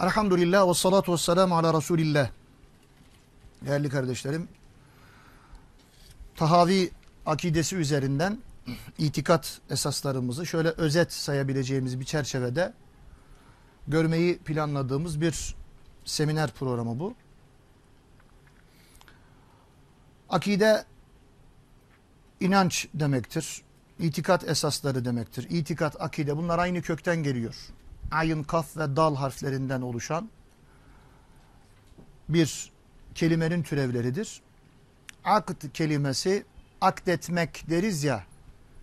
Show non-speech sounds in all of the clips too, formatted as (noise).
Elhamdülillah ve salatu ve selamu ala Resulillah. Değerli kardeşlerim, Tahavi akidesi üzerinden itikat esaslarımızı şöyle özet sayabileceğimiz bir çerçevede görmeyi planladığımız bir seminer programı bu. Akide inanç demektir. İtikat esasları demektir. İtikat, akide bunlar aynı kökten geliyor. Ayın, kaf ve dal harflerinden oluşan bir kelimenin türevleridir. Akd kelimesi akdetmek deriz ya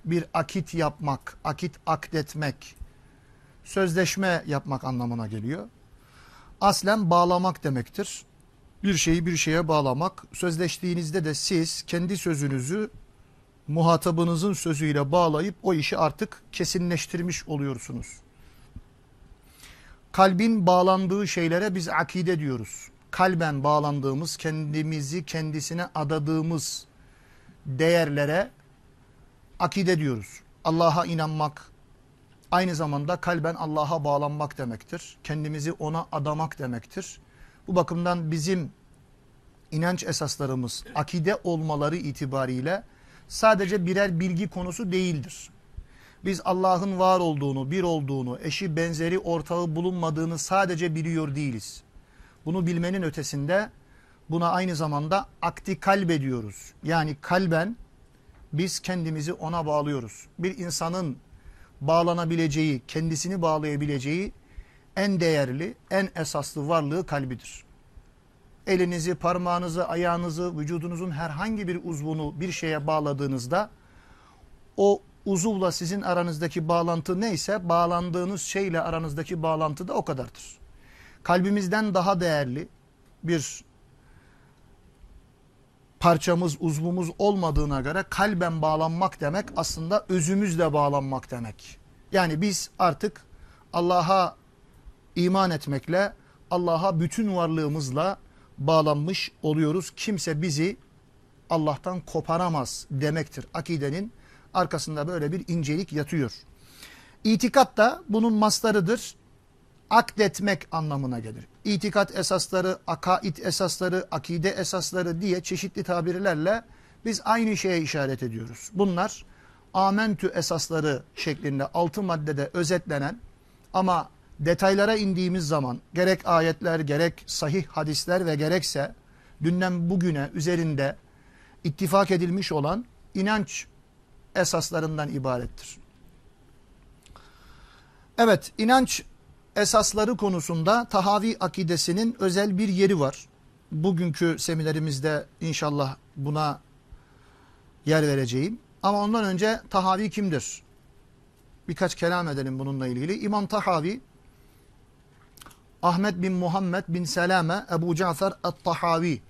bir akit yapmak, akit akdetmek, sözleşme yapmak anlamına geliyor. Aslen bağlamak demektir. Bir şeyi bir şeye bağlamak. Sözleştiğinizde de siz kendi sözünüzü muhatabınızın sözüyle bağlayıp o işi artık kesinleştirmiş oluyorsunuz. Kalbin bağlandığı şeylere biz akide diyoruz. Kalben bağlandığımız, kendimizi kendisine adadığımız değerlere akide diyoruz. Allah'a inanmak aynı zamanda kalben Allah'a bağlanmak demektir. Kendimizi ona adamak demektir. Bu bakımdan bizim inanç esaslarımız akide olmaları itibariyle sadece birer bilgi konusu değildir. Biz Allah'ın var olduğunu, bir olduğunu, eşi benzeri ortağı bulunmadığını sadece biliyor değiliz. Bunu bilmenin ötesinde buna aynı zamanda akti kalbe diyoruz. Yani kalben biz kendimizi ona bağlıyoruz. Bir insanın bağlanabileceği, kendisini bağlayabileceği en değerli, en esaslı varlığı kalbidir. Elinizi, parmağınızı, ayağınızı, vücudunuzun herhangi bir uzvunu bir şeye bağladığınızda o uzuvla sizin aranızdaki bağlantı neyse bağlandığınız şeyle aranızdaki bağlantı da o kadardır. Kalbimizden daha değerli bir parçamız, uzvumuz olmadığına göre kalben bağlanmak demek aslında özümüzle bağlanmak demek. Yani biz artık Allah'a iman etmekle, Allah'a bütün varlığımızla bağlanmış oluyoruz. Kimse bizi Allah'tan koparamaz demektir. Akidenin arkasında böyle bir incelik yatıyor. İtikat da bunun mastarıdır. Akdetmek anlamına gelir. İtikat esasları, akaid esasları, akide esasları diye çeşitli tabirlerle biz aynı şeye işaret ediyoruz. Bunlar amentü esasları şeklinde altı maddede özetlenen ama detaylara indiğimiz zaman gerek ayetler, gerek sahih hadisler ve gerekse dünden bugüne üzerinde ittifak edilmiş olan inanç esaslarından ibarettir. Evet, inanç esasları konusunda tahavi akidesinin özel bir yeri var. Bugünkü seminerimizde inşallah buna yer vereceğim. Ama ondan önce tahavi kimdir? Birkaç kelam edelim bununla ilgili. İmam Tahavi, Ahmet bin Muhammed bin Selame Ebu Cafer At-Tahavi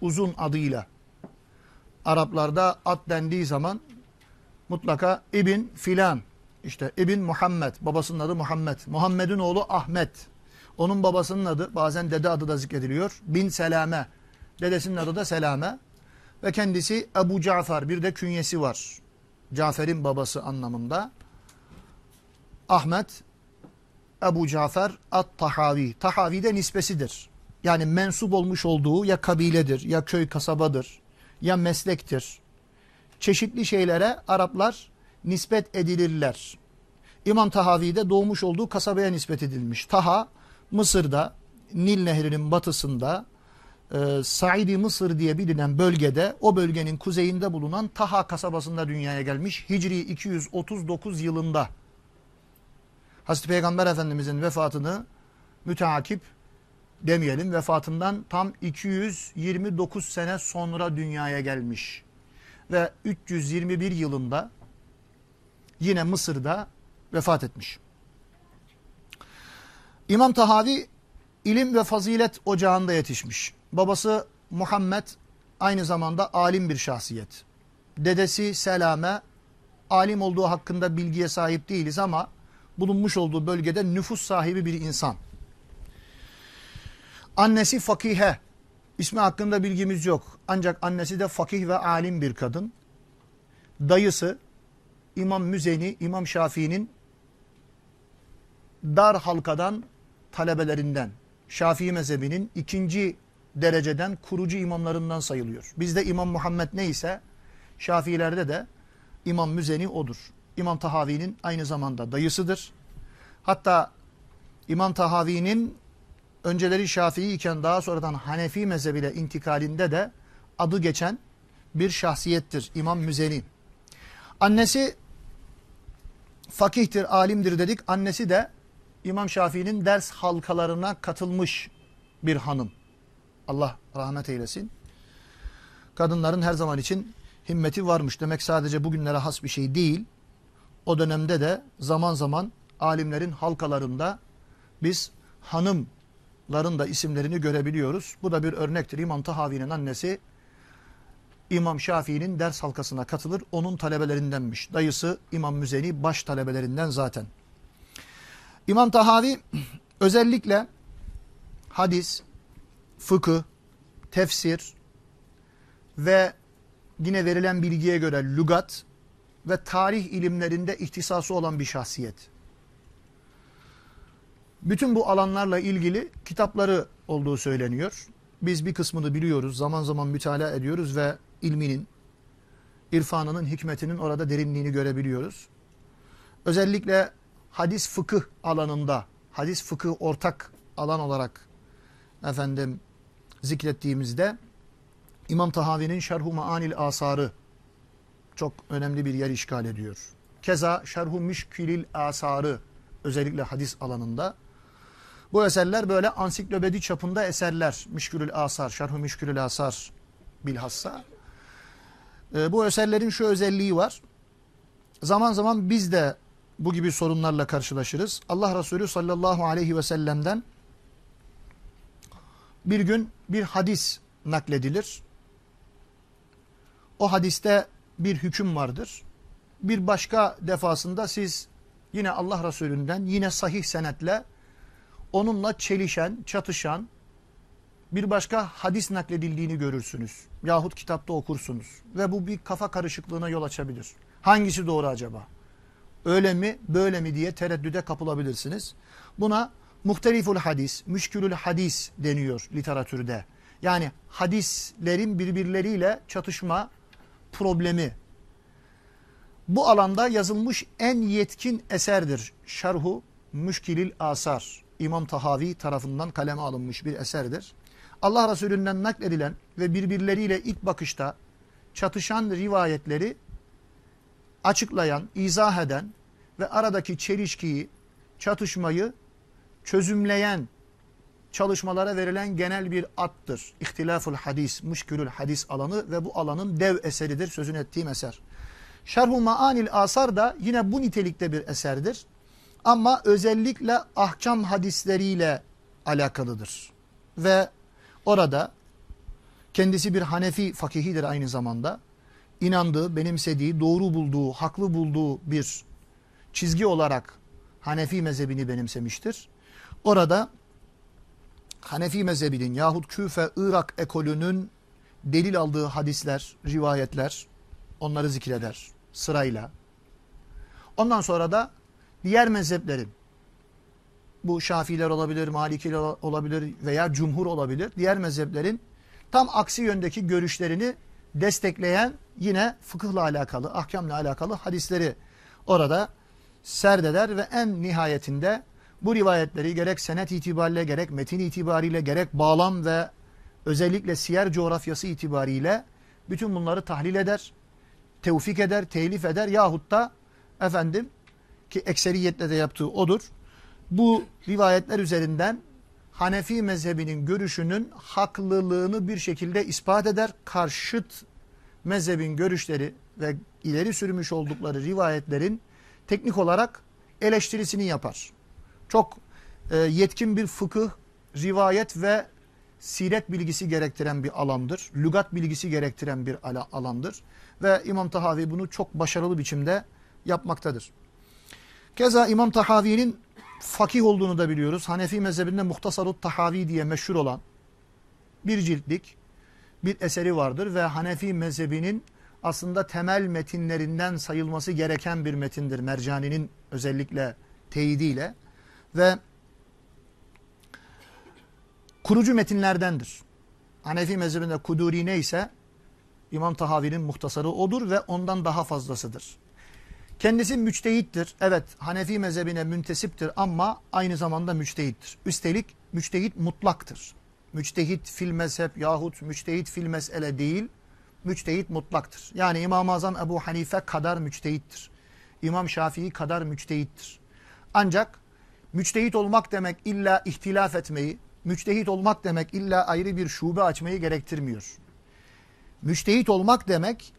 uzun adıyla. Araplarda at dendiği zaman mutlaka İbn filan işte İbn Muhammed babasının adı Muhammed. Muhammed'in oğlu Ahmet. Onun babasının adı bazen dede adı da zikrediliyor. Bin Selame. Dedesinin adı da Selame. Ve kendisi Ebu Cafer bir de künyesi var. Cafer'in babası anlamında. Ahmet Ebu Cafer At-Tahavi. Tahavi de nispesidir. Yani mensup olmuş olduğu ya kabiledir, ya köy kasabadır, ya meslektir. Çeşitli şeylere Araplar nispet edilirler. İmam Tahavi'de doğmuş olduğu kasabaya nispet edilmiş. Taha, Mısır'da, Nil Nehri'nin batısında, e, Saidi Mısır diye bilinen bölgede, o bölgenin kuzeyinde bulunan Taha kasabasında dünyaya gelmiş. Hicri 239 yılında. Hazreti Peygamber Efendimizin vefatını müteakip demeyelim, vefatından tam 229 sene sonra dünyaya gelmiş. Ve 321 yılında yine Mısır'da vefat etmiş. İmam Tahavi ilim ve fazilet ocağında yetişmiş. Babası Muhammed aynı zamanda alim bir şahsiyet. Dedesi Selame alim olduğu hakkında bilgiye sahip değiliz ama bulunmuş olduğu bölgede nüfus sahibi bir insan. Annesi fakihe. İsmi hakkında bilgimiz yok. Ancak annesi de fakih ve alim bir kadın. Dayısı İmam Müzeni, İmam Şafii'nin dar halkadan talebelerinden. Şafii mezhebinin ikinci dereceden kurucu imamlarından sayılıyor. Bizde İmam Muhammed neyse Şafiilerde de İmam Müzeni odur. İmam Tahavi'nin aynı zamanda dayısıdır. Hatta İmam Tahavi'nin önceleri Şafii iken daha sonradan Hanefi mezhebine intikalinde de adı geçen bir şahsiyettir İmam Müzeni. Annesi fakihtir, alimdir dedik. Annesi de İmam Şafii'nin ders halkalarına katılmış bir hanım. Allah rahmet eylesin. Kadınların her zaman için himmeti varmış. Demek sadece bugünlere has bir şey değil. O dönemde de zaman zaman alimlerin halkalarında biz hanımların da isimlerini görebiliyoruz. Bu da bir örnektir. İmam Tahavi'nin annesi İmam Şafii'nin ders halkasına katılır. Onun talebelerindenmiş. Dayısı İmam Müzeni baş talebelerinden zaten. İmam Tahavi (clears throat) özellikle hadis, fıkıh, tefsir ve yine verilen bilgiye göre lügat ve tarih ilimlerinde ihtisası olan bir şahsiyet. Bütün bu alanlarla ilgili kitapları olduğu söyleniyor. Biz bir kısmını biliyoruz, zaman zaman mütalaa ediyoruz ve ilminin, irfanının, hikmetinin orada derinliğini görebiliyoruz. Özellikle hadis fıkıh alanında, hadis fıkıh ortak alan olarak efendim zikrettiğimizde İmam Tahavi'nin Şerhu Maanil Asarı çok önemli bir yer işgal ediyor. Keza Şerhu Müşkilil Asarı özellikle hadis alanında. Bu eserler böyle ansiklopedi çapında eserler. Müşkülül Asar, Şerhu Müşkülül Asar bilhassa. E, bu eserlerin şu özelliği var. Zaman zaman biz de bu gibi sorunlarla karşılaşırız. Allah Resulü sallallahu aleyhi ve sellem'den bir gün bir hadis nakledilir. O hadiste bir hüküm vardır. Bir başka defasında siz yine Allah Resulü'nden yine sahih senetle onunla çelişen, çatışan bir başka hadis nakledildiğini görürsünüz. Yahut kitapta okursunuz. Ve bu bir kafa karışıklığına yol açabilir. Hangisi doğru acaba? Öyle mi, böyle mi diye tereddüde kapılabilirsiniz. Buna muhteliful hadis, müşkülül hadis deniyor literatürde. Yani hadislerin birbirleriyle çatışma problemi. Bu alanda yazılmış en yetkin eserdir. Şerhu Müşkilil Asar. İmam Tahavi tarafından kaleme alınmış bir eserdir. Allah Resulü'nden nakledilen ve birbirleriyle ilk bakışta çatışan rivayetleri açıklayan, izah eden ve aradaki çelişkiyi, çatışmayı çözümleyen çalışmalara verilen genel bir attır. İhtilaful hadis, müşkülül hadis alanı ve bu alanın dev eseridir sözün ettiğim eser. Şerhu Maanil Asar da yine bu nitelikte bir eserdir. Ama özellikle ahkam hadisleriyle alakalıdır. Ve orada kendisi bir Hanefi fakihidir aynı zamanda. İnandığı, benimsediği, doğru bulduğu, haklı bulduğu bir çizgi olarak Hanefi mezhebini benimsemiştir. Orada Hanefi mezhebinin yahut Küfe, Irak ekolünün delil aldığı hadisler, rivayetler onları zikreder sırayla. Ondan sonra da diğer mezheplerin bu Şafiler olabilir, Malikiler olabilir veya Cumhur olabilir. Diğer mezheplerin tam aksi yöndeki görüşlerini destekleyen yine fıkıhla alakalı, ahkamla alakalı hadisleri orada serdeder ve en nihayetinde bu rivayetleri gerek senet itibariyle gerek metin itibariyle gerek bağlam ve özellikle siyer coğrafyası itibariyle bütün bunları tahlil eder, tevfik eder, telif eder yahut da efendim ki ekseriyetle de yaptığı odur. Bu rivayetler üzerinden Hanefi mezhebinin görüşünün haklılığını bir şekilde ispat eder. Karşıt mezhebin görüşleri ve ileri sürmüş oldukları rivayetlerin teknik olarak eleştirisini yapar. Çok e, yetkin bir fıkıh, rivayet ve siret bilgisi gerektiren bir alandır. Lügat bilgisi gerektiren bir alandır. Ve İmam Tahavi bunu çok başarılı biçimde yapmaktadır. Keza İmam Tahavi'nin fakih olduğunu da biliyoruz. Hanefi mezhebinde Muhtasarut Tahavi diye meşhur olan bir ciltlik bir eseri vardır ve Hanefi mezhebinin aslında temel metinlerinden sayılması gereken bir metindir. Mercani'nin özellikle teyidiyle ve kurucu metinlerdendir. Hanefi mezhebinde Kuduri neyse İmam Tahavi'nin muhtasarı odur ve ondan daha fazlasıdır. Kendisi müçtehittir. Evet Hanefi mezhebine müntesiptir ama aynı zamanda müçtehittir. Üstelik müçtehit mutlaktır. Müçtehit fil mezhep yahut müçtehit fil mesele değil, müçtehit mutlaktır. Yani İmam-ı Azam Ebu Hanife kadar müçtehittir. İmam Şafii kadar müçtehittir. Ancak müçtehit olmak demek illa ihtilaf etmeyi, müçtehit olmak demek illa ayrı bir şube açmayı gerektirmiyor. Müçtehit olmak demek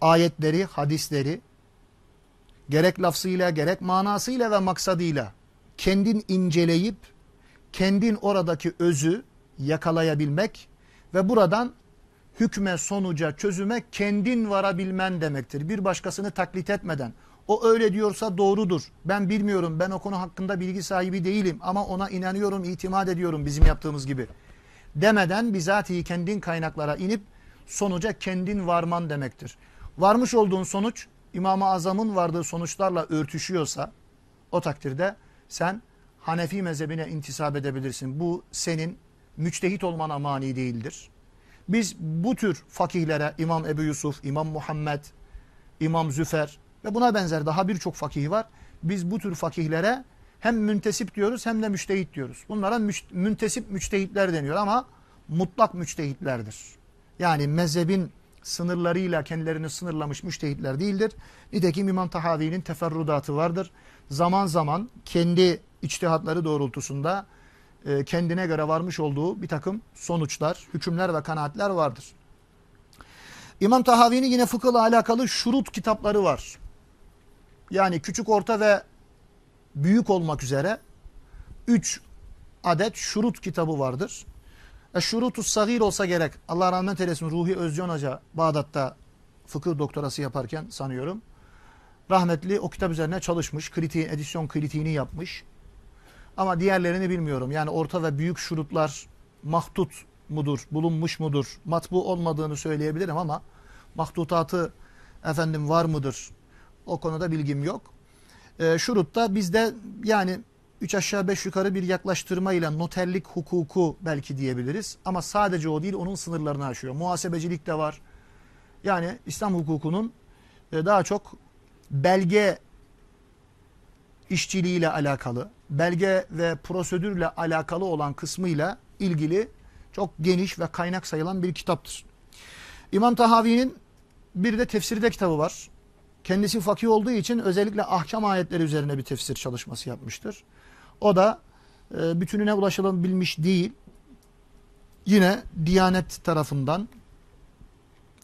ayetleri, hadisleri gerek lafzıyla gerek manasıyla ve maksadıyla kendin inceleyip kendin oradaki özü yakalayabilmek ve buradan hükme, sonuca, çözüme kendin varabilmen demektir. Bir başkasını taklit etmeden. O öyle diyorsa doğrudur. Ben bilmiyorum, ben o konu hakkında bilgi sahibi değilim ama ona inanıyorum, itimat ediyorum bizim yaptığımız gibi. Demeden bizatihi kendin kaynaklara inip sonuca kendin varman demektir. Varmış olduğun sonuç İmam-ı Azam'ın vardığı sonuçlarla örtüşüyorsa o takdirde sen Hanefi mezhebine intisap edebilirsin. Bu senin müçtehit olmana mani değildir. Biz bu tür fakihlere İmam Ebu Yusuf, İmam Muhammed, İmam Züfer ve buna benzer daha birçok fakih var. Biz bu tür fakihlere hem müntesip diyoruz hem de müçtehit diyoruz. Bunlara müç, müntesip müçtehitler deniyor ama mutlak müçtehitlerdir. Yani mezhebin sınırlarıyla kendilerini sınırlamış müçtehitler değildir. Nitekim İmam Tahavi'nin teferrudatı vardır. Zaman zaman kendi içtihatları doğrultusunda e, kendine göre varmış olduğu bir takım sonuçlar, hükümler ve kanaatler vardır. İmam Tahavi'nin yine fıkıhla alakalı şurut kitapları var. Yani küçük, orta ve büyük olmak üzere 3 adet şurut kitabı vardır. Eşşurutus sagir olsa gerek. Allah rahmet eylesin Ruhi Özcan Hoca Bağdat'ta fıkıh doktorası yaparken sanıyorum. Rahmetli o kitap üzerine çalışmış. Kritiği, edisyon kritiğini yapmış. Ama diğerlerini bilmiyorum. Yani orta ve büyük şurutlar mahdut mudur, bulunmuş mudur, matbu olmadığını söyleyebilirim ama mahdutatı efendim var mıdır? O konuda bilgim yok. E, şurutta bizde yani üç aşağı beş yukarı bir yaklaştırmayla noterlik hukuku belki diyebiliriz. Ama sadece o değil onun sınırlarını aşıyor. Muhasebecilik de var. Yani İslam hukukunun e, daha çok belge işçiliğiyle alakalı, belge ve prosedürle alakalı olan kısmıyla ilgili çok geniş ve kaynak sayılan bir kitaptır. İmam Tahavi'nin bir de tefsirde kitabı var. Kendisi fakih olduğu için özellikle ahkam ayetleri üzerine bir tefsir çalışması yapmıştır. O da e, bütününe ulaşılabilmiş değil. Yine Diyanet tarafından,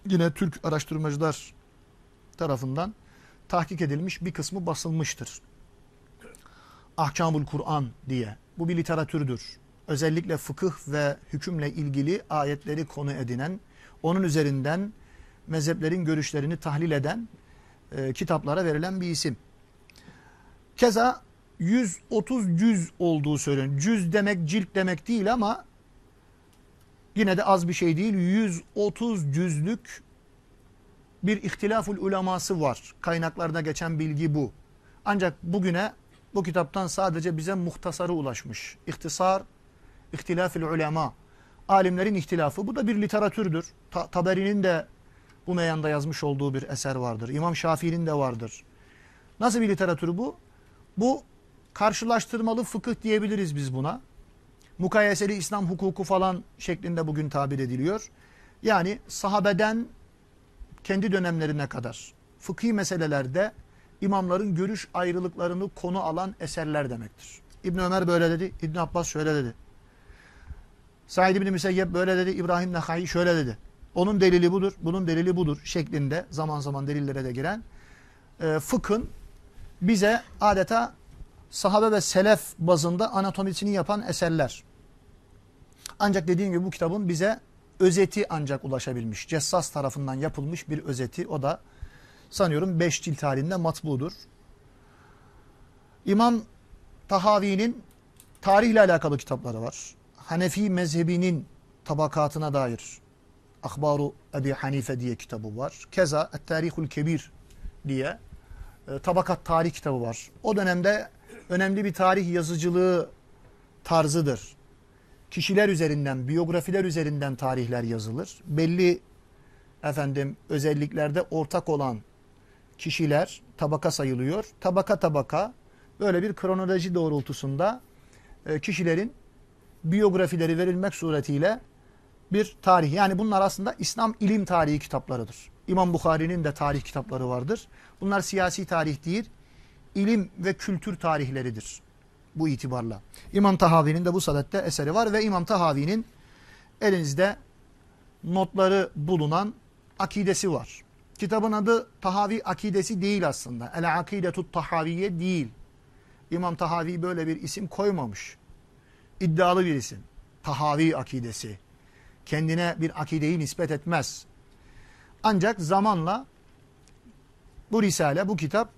yine Türk araştırmacılar tarafından tahkik edilmiş bir kısmı basılmıştır. Ahkamul Kur'an diye. Bu bir literatürdür. Özellikle fıkıh ve hükümle ilgili ayetleri konu edinen, onun üzerinden mezheplerin görüşlerini tahlil eden e, kitaplara verilen bir isim. Keza 130 cüz olduğu söyleniyor. Cüz demek cilt demek değil ama yine de az bir şey değil. 130 cüzlük bir ihtilaful uleması var. Kaynaklarda geçen bilgi bu. Ancak bugüne bu kitaptan sadece bize muhtasarı ulaşmış. İhtisar, ihtilafil ulema. Alimlerin ihtilafı. Bu da bir literatürdür. Ta Taberi'nin de bu meyanda yazmış olduğu bir eser vardır. İmam Şafii'nin de vardır. Nasıl bir literatür bu? Bu karşılaştırmalı fıkıh diyebiliriz biz buna. Mukayeseli İslam hukuku falan şeklinde bugün tabir ediliyor. Yani sahabeden kendi dönemlerine kadar fıkhi meselelerde imamların görüş ayrılıklarını konu alan eserler demektir. İbn Ömer böyle dedi, İbn Abbas şöyle dedi. Said İbn Müseyyep böyle dedi, İbrahim Nehai şöyle dedi. Onun delili budur, bunun delili budur şeklinde zaman zaman delillere de giren e, fıkhın bize adeta sahabe ve selef bazında anatomisini yapan eserler. Ancak dediğim gibi bu kitabın bize özeti ancak ulaşabilmiş. Cessas tarafından yapılmış bir özeti. O da sanıyorum 5 cilt halinde matbudur. İmam Tahavi'nin tarihle alakalı kitapları var. Hanefi mezhebinin tabakatına dair Akbaru Ebi Hanife diye kitabı var. Keza Et-Tarihul Kebir diye e, tabakat tarih kitabı var. O dönemde önemli bir tarih yazıcılığı tarzıdır. Kişiler üzerinden, biyografiler üzerinden tarihler yazılır. Belli efendim özelliklerde ortak olan kişiler tabaka sayılıyor. Tabaka tabaka böyle bir kronoloji doğrultusunda e, kişilerin biyografileri verilmek suretiyle bir tarih. Yani bunlar aslında İslam ilim tarihi kitaplarıdır. İmam Bukhari'nin de tarih kitapları vardır. Bunlar siyasi tarih değil, ilim ve kültür tarihleridir bu itibarla. İmam Tahavi'nin de bu sadette eseri var ve İmam Tahavi'nin elinizde notları bulunan akidesi var. Kitabın adı Tahavi Akidesi değil aslında. El Akidetut Tahaviye değil. İmam Tahavi böyle bir isim koymamış. İddialı bir isim. Tahavi Akidesi. Kendine bir akideyi nispet etmez. Ancak zamanla bu risale, bu kitap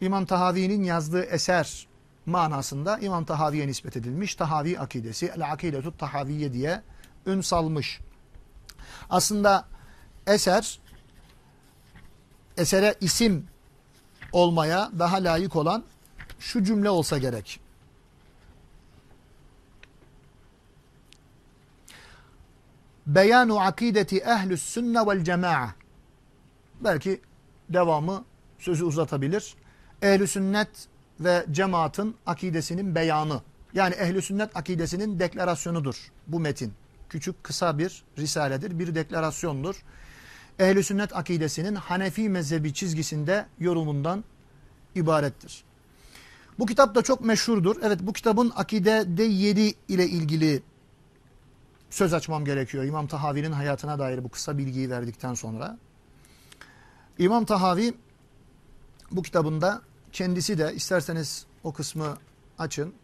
İmam Tahavi'nin yazdığı eser manasında İmam Tahavi'ye nispet edilmiş. Tahavi akidesi, el akidetut tahaviye diye ün salmış. Aslında eser, esere isim olmaya daha layık olan şu cümle olsa gerek. Beyanu akideti ehlü's sünne vel cema'a. Belki devamı sözü uzatabilir. Ehl-i sünnet ve cemaatın akidesinin beyanı. Yani ehl-i sünnet akidesinin deklarasyonudur bu metin. Küçük kısa bir risaledir, bir deklarasyondur. Ehl-i sünnet akidesinin Hanefi mezhebi çizgisinde yorumundan ibarettir. Bu kitap da çok meşhurdur. Evet bu kitabın akidede yeri ile ilgili söz açmam gerekiyor. İmam Tahavi'nin hayatına dair bu kısa bilgiyi verdikten sonra. İmam Tahavi bu kitabında kendisi de isterseniz o kısmı açın.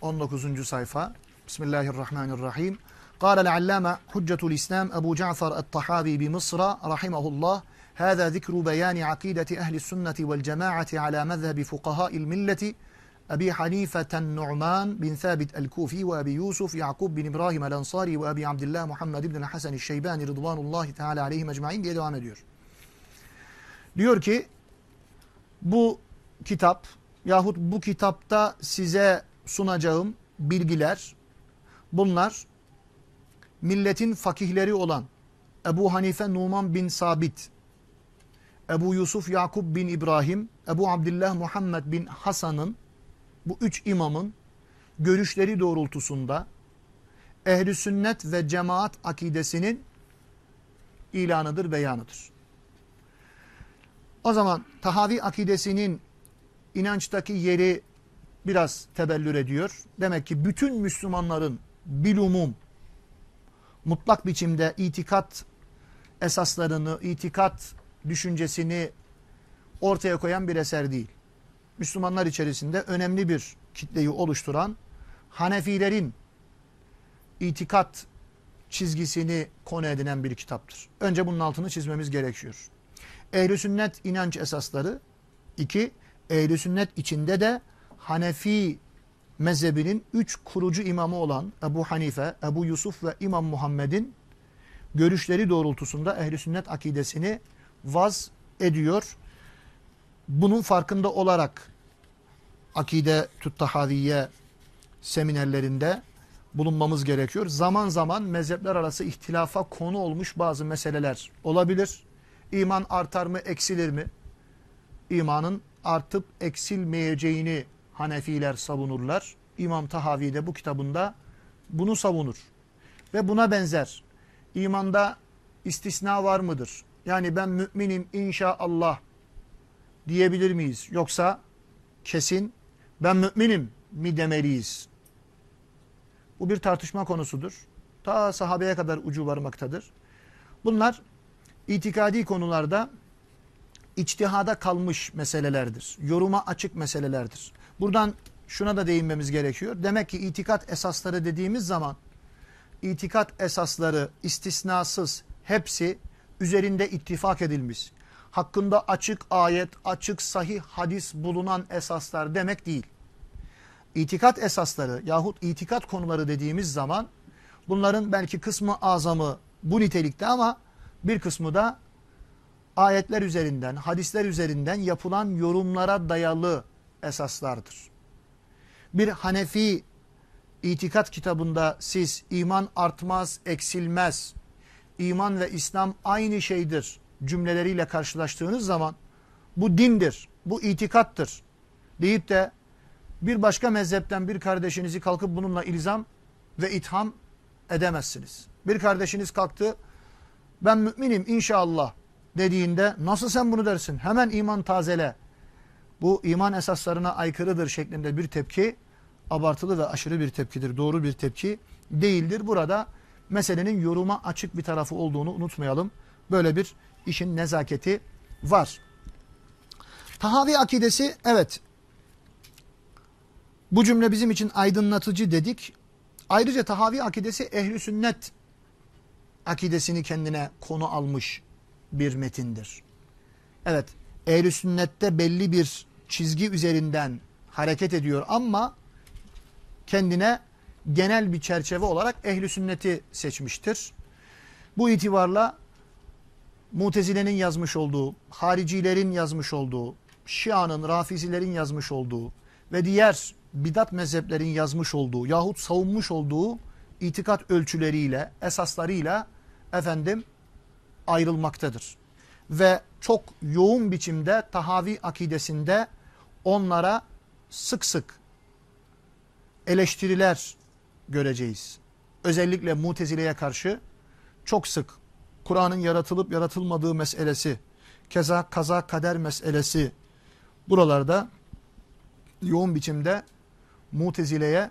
19. sayfa. Bismillahirrahmanirrahim. قال العلامة حجة الإسلام أبو جعفر الطحاوي بمصر رحمه الله هذا ذكر بيان عقيدة أهل السنة والجماعة على مذهب فقهاء الملة أبي حنيفة النعمان بن ثابت الكوفي وأبي يوسف يعقوب بن إبراهيم الأنصاري وأبي عبد الله محمد بن الحسن الشيباني رضوان الله تعالى عليهم أجمعين diye devam ediyor. Diyor ki bu kitap yahut bu kitapta size sunacağım bilgiler bunlar milletin fakihleri olan Ebu Hanife Numan bin Sabit, Ebu Yusuf Yakub bin İbrahim, Ebu Abdullah Muhammed bin Hasan'ın bu üç imamın görüşleri doğrultusunda ehli sünnet ve cemaat akidesinin ilanıdır, beyanıdır. O zaman Tahavi akidesinin inançtaki yeri biraz tebellür ediyor. Demek ki bütün Müslümanların bilumum mutlak biçimde itikat esaslarını, itikat düşüncesini ortaya koyan bir eser değil. Müslümanlar içerisinde önemli bir kitleyi oluşturan Hanefilerin itikat çizgisini konu edinen bir kitaptır. Önce bunun altını çizmemiz gerekiyor. Ehl-i sünnet inanç esasları. iki Ehl-i sünnet içinde de Hanefi mezhebinin üç kurucu imamı olan Ebu Hanife, Ebu Yusuf ve İmam Muhammed'in görüşleri doğrultusunda ehl sünnet akidesini vaz ediyor. Bunun farkında olarak akide tuttahaviye seminerlerinde bulunmamız gerekiyor. Zaman zaman mezhepler arası ihtilafa konu olmuş bazı meseleler olabilir. İman artar mı, eksilir mi? İmanın artıp eksilmeyeceğini Hanefiler savunurlar. İmam Tahavi de bu kitabında bunu savunur. Ve buna benzer imanda istisna var mıdır? Yani ben müminim inşallah diyebilir miyiz? Yoksa kesin ben müminim mi demeliyiz? Bu bir tartışma konusudur. Ta sahabeye kadar ucu varmaktadır. Bunlar itikadi konularda içtihada kalmış meselelerdir. Yoruma açık meselelerdir. Buradan şuna da değinmemiz gerekiyor. Demek ki itikat esasları dediğimiz zaman itikat esasları istisnasız hepsi üzerinde ittifak edilmiş. Hakkında açık ayet, açık sahih hadis bulunan esaslar demek değil. İtikat esasları yahut itikat konuları dediğimiz zaman bunların belki kısmı azamı bu nitelikte ama bir kısmı da ayetler üzerinden, hadisler üzerinden yapılan yorumlara dayalı esaslardır. Bir Hanefi itikat kitabında siz iman artmaz, eksilmez, iman ve İslam aynı şeydir cümleleriyle karşılaştığınız zaman bu dindir, bu itikattır deyip de bir başka mezhepten bir kardeşinizi kalkıp bununla ilzam ve itham edemezsiniz. Bir kardeşiniz kalktı ben müminim inşallah dediğinde nasıl sen bunu dersin? Hemen iman tazele. Bu iman esaslarına aykırıdır şeklinde bir tepki abartılı ve aşırı bir tepkidir. Doğru bir tepki değildir. Burada meselenin yoruma açık bir tarafı olduğunu unutmayalım. Böyle bir işin nezaketi var. Tahavi akidesi evet bu cümle bizim için aydınlatıcı dedik. Ayrıca tahavi akidesi ehli sünnet akidesini kendine konu almış bir metindir. Evet ehli sünnette belli bir çizgi üzerinden hareket ediyor ama kendine genel bir çerçeve olarak ehli sünneti seçmiştir. Bu itibarla Mutezile'nin yazmış olduğu, haricilerin yazmış olduğu, Şia'nın, Rafizilerin yazmış olduğu ve diğer bidat mezheplerin yazmış olduğu yahut savunmuş olduğu itikat ölçüleriyle, esaslarıyla efendim ayrılmaktadır. Ve çok yoğun biçimde tahavi akidesinde onlara sık sık eleştiriler göreceğiz. Özellikle Mutezile'ye karşı çok sık Kur'an'ın yaratılıp yaratılmadığı meselesi, keza kaza kader meselesi buralarda yoğun biçimde Mutezile'ye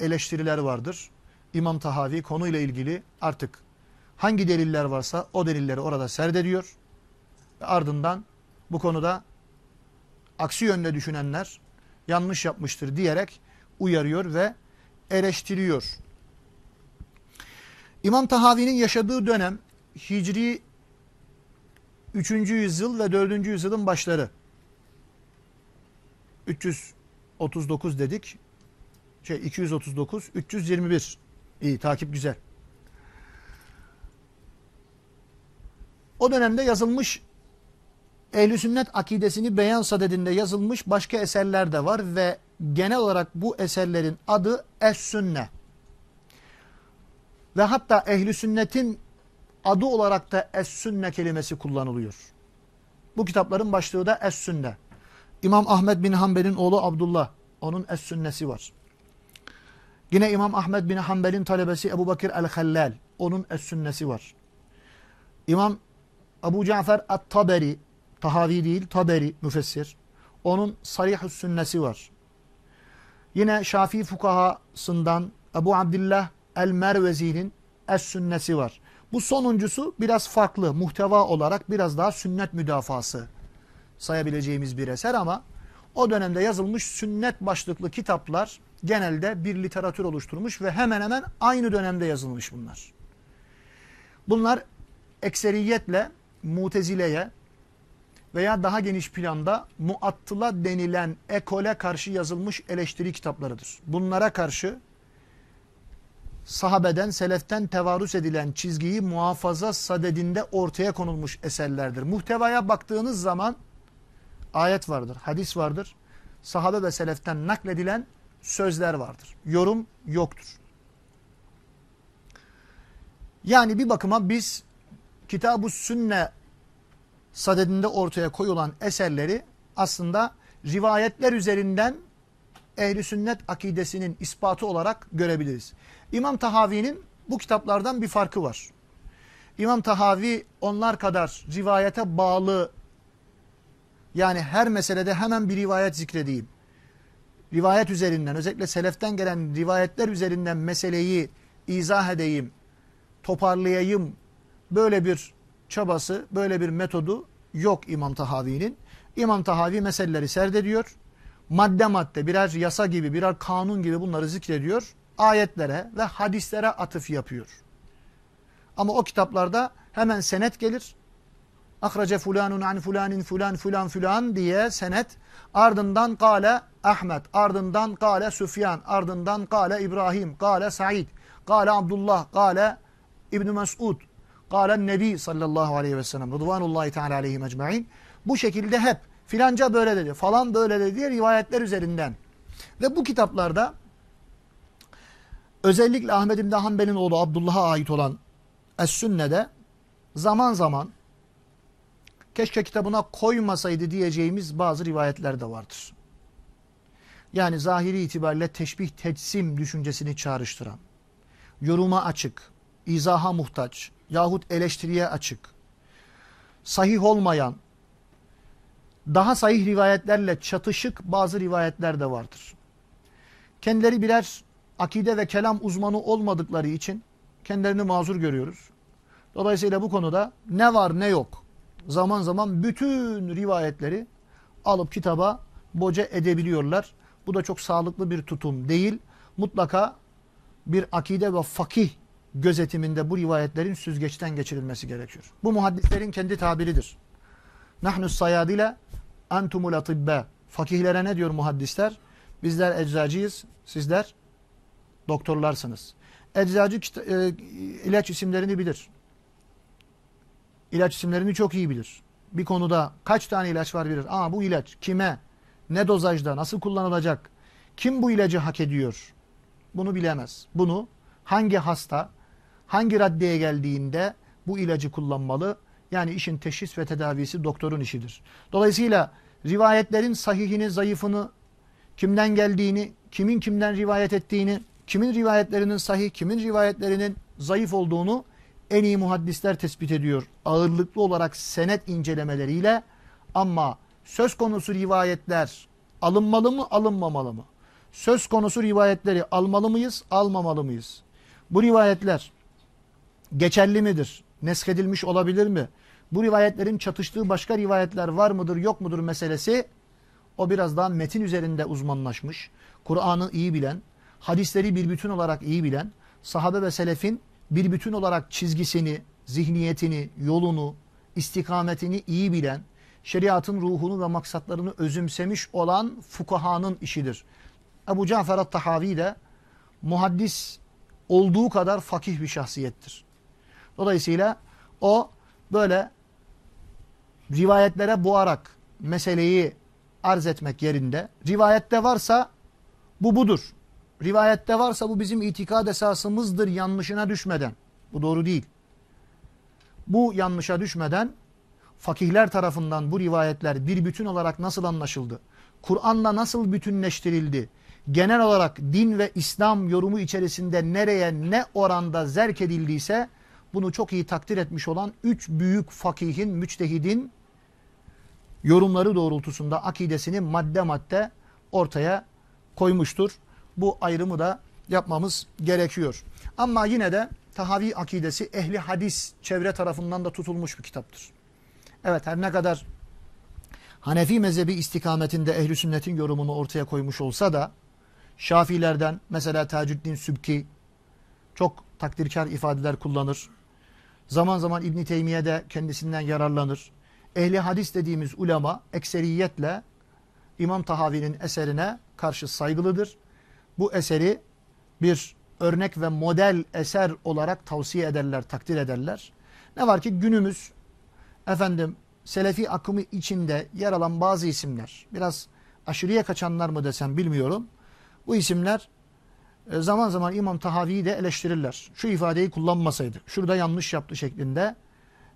eleştiriler vardır. İmam Tahavi konuyla ilgili artık hangi deliller varsa o delilleri orada serdediyor. Ardından bu konuda aksi yönde düşünenler yanlış yapmıştır diyerek uyarıyor ve eleştiriyor. İmam Tahavi'nin yaşadığı dönem Hicri 3. yüzyıl ve 4. yüzyılın başları. 339 dedik. Şey 239, 321. İyi takip güzel. O dönemde yazılmış Ehl-i Sünnet akidesini beyan sadedinde yazılmış başka eserler de var ve genel olarak bu eserlerin adı Es-Sünne. Ve hatta Ehl-i Sünnet'in adı olarak da Es-Sünne kelimesi kullanılıyor. Bu kitapların başlığı da Es-Sünne. İmam Ahmed bin Hanbel'in oğlu Abdullah, onun Es-Sünnesi var. Yine İmam Ahmed bin Hanbel'in talebesi Ebu Bakır el-Hallal, onun Es-Sünnesi var. İmam Ebu Cafer At-Taberi, Tahavi değil, Taberi müfessir. Onun Sarih-ü Sünnesi var. Yine Şafii fukahasından Ebu Abdillah el-Mervezi'nin Es-Sünnesi var. Bu sonuncusu biraz farklı. Muhteva olarak biraz daha sünnet müdafası sayabileceğimiz bir eser ama o dönemde yazılmış sünnet başlıklı kitaplar genelde bir literatür oluşturmuş ve hemen hemen aynı dönemde yazılmış bunlar. Bunlar ekseriyetle mutezileye veya daha geniş planda muattıla denilen ekole karşı yazılmış eleştiri kitaplarıdır. Bunlara karşı sahabeden, seleften tevarüs edilen çizgiyi muhafaza sadedinde ortaya konulmuş eserlerdir. Muhtevaya baktığınız zaman ayet vardır, hadis vardır. Sahabe ve seleften nakledilen sözler vardır. Yorum yoktur. Yani bir bakıma biz Kitab-ı Sünne sadedinde ortaya koyulan eserleri aslında rivayetler üzerinden ehli sünnet akidesinin ispatı olarak görebiliriz. İmam Tahavi'nin bu kitaplardan bir farkı var. İmam Tahavi onlar kadar rivayete bağlı yani her meselede hemen bir rivayet zikredeyim. Rivayet üzerinden özellikle seleften gelen rivayetler üzerinden meseleyi izah edeyim, toparlayayım. Böyle bir çabası, böyle bir metodu yok İmam Tahavi'nin. İmam Tahavi meseleleri serdediyor. Madde madde birer yasa gibi, birer kanun gibi bunları zikrediyor. Ayetlere ve hadislere atıf yapıyor. Ama o kitaplarda hemen senet gelir. Akrace fulanun an fulanin fulan fulan fulan diye senet. Ardından kale Ahmet, ardından kale Süfyan, ardından kale İbrahim, kale Said, kale Abdullah, kale İbn Mesud, kale Nebi sallallahu aleyhi ve sellem. Rıdvanullahi teala aleyhi mecmain. Bu şekilde hep filanca böyle dedi, falan böyle dedi diye rivayetler üzerinden Ve bu kitaplarda özellikle Ahmed İbni Hanbel'in oğlu Abdullah'a ait olan Es-Sünne'de zaman zaman keşke kitabına koymasaydı diyeceğimiz bazı rivayetler de vardır. Yani zahiri itibariyle teşbih tetsim düşüncesini çağrıştıran, yoruma açık, izaha muhtaç yahut eleştiriye açık, sahih olmayan, daha sahih rivayetlerle çatışık bazı rivayetler de vardır. Kendileri birer akide ve kelam uzmanı olmadıkları için kendilerini mazur görüyoruz. Dolayısıyla bu konuda ne var ne yok zaman zaman bütün rivayetleri alıp kitaba boca edebiliyorlar. Bu da çok sağlıklı bir tutum değil. Mutlaka bir akide ve fakih gözetiminde bu rivayetlerin süzgeçten geçirilmesi gerekiyor. Bu muhaddislerin kendi tabiridir. Nahnu sayadile entumul atibbe. Fakihlere ne diyor muhaddisler? Bizler eczacıyız, sizler doktorlarsınız. Eczacı e, ilaç isimlerini bilir. İlaç isimlerini çok iyi bilir. Bir konuda kaç tane ilaç var bilir. Aa bu ilaç kime, ne dozajda, nasıl kullanılacak, kim bu ilacı hak ediyor? Bunu bilemez. Bunu hangi hasta, hangi raddeye geldiğinde bu ilacı kullanmalı? Yani işin teşhis ve tedavisi doktorun işidir. Dolayısıyla rivayetlerin sahihini, zayıfını, kimden geldiğini, kimin kimden rivayet ettiğini, kimin rivayetlerinin sahih, kimin rivayetlerinin zayıf olduğunu en iyi muhaddisler tespit ediyor. Ağırlıklı olarak senet incelemeleriyle ama söz konusu rivayetler alınmalı mı, alınmamalı mı? Söz konusu rivayetleri almalı mıyız, almamalı mıyız? Bu rivayetler geçerli midir? Neskedilmiş olabilir mi? Bu rivayetlerin çatıştığı başka rivayetler var mıdır, yok mudur meselesi o biraz daha metin üzerinde uzmanlaşmış, Kur'an'ı iyi bilen, hadisleri bir bütün olarak iyi bilen, sahabe ve selefin bir bütün olarak çizgisini, zihniyetini, yolunu, istikametini iyi bilen, şeriatın ruhunu ve maksatlarını özümsemiş olan fukahanın işidir. Ebu Cafer At-Tahavi de muhaddis olduğu kadar fakih bir şahsiyettir. Dolayısıyla o böyle rivayetlere boğarak meseleyi arz etmek yerinde rivayette varsa bu budur. Rivayette varsa bu bizim itikad esasımızdır yanlışına düşmeden. Bu doğru değil. Bu yanlışa düşmeden fakihler tarafından bu rivayetler bir bütün olarak nasıl anlaşıldı? Kur'an'la nasıl bütünleştirildi? Genel olarak din ve İslam yorumu içerisinde nereye ne oranda zerk edildiyse bunu çok iyi takdir etmiş olan üç büyük fakihin, müçtehidin yorumları doğrultusunda akidesini madde madde ortaya koymuştur bu ayrımı da yapmamız gerekiyor. Ama yine de Tahavi akidesi ehli hadis çevre tarafından da tutulmuş bir kitaptır. Evet her ne kadar Hanefi mezhebi istikametinde ehli sünnetin yorumunu ortaya koymuş olsa da Şafilerden mesela Tacuddin Sübki çok takdirkar ifadeler kullanır. Zaman zaman İbn Teymiye de kendisinden yararlanır. Ehli hadis dediğimiz ulema ekseriyetle İmam Tahavi'nin eserine karşı saygılıdır bu eseri bir örnek ve model eser olarak tavsiye ederler, takdir ederler. Ne var ki günümüz efendim Selefi akımı içinde yer alan bazı isimler, biraz aşırıya kaçanlar mı desem bilmiyorum. Bu isimler e, zaman zaman İmam Tahavi'yi de eleştirirler. Şu ifadeyi kullanmasaydı, şurada yanlış yaptı şeklinde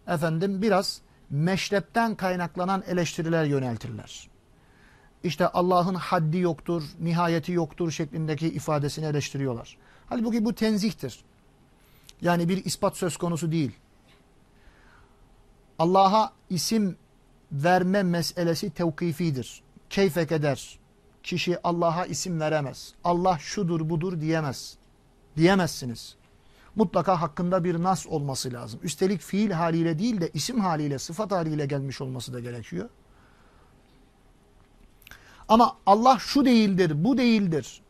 efendim biraz meşrepten kaynaklanan eleştiriler yöneltirler işte Allah'ın haddi yoktur, nihayeti yoktur şeklindeki ifadesini eleştiriyorlar. Halbuki bu tenzihtir. Yani bir ispat söz konusu değil. Allah'a isim verme meselesi tevkifidir. Keyfek eder. Kişi Allah'a isim veremez. Allah şudur budur diyemez. Diyemezsiniz. Mutlaka hakkında bir nas olması lazım. Üstelik fiil haliyle değil de isim haliyle, sıfat haliyle gelmiş olması da gerekiyor. Ama Allah şu değildir, bu değildir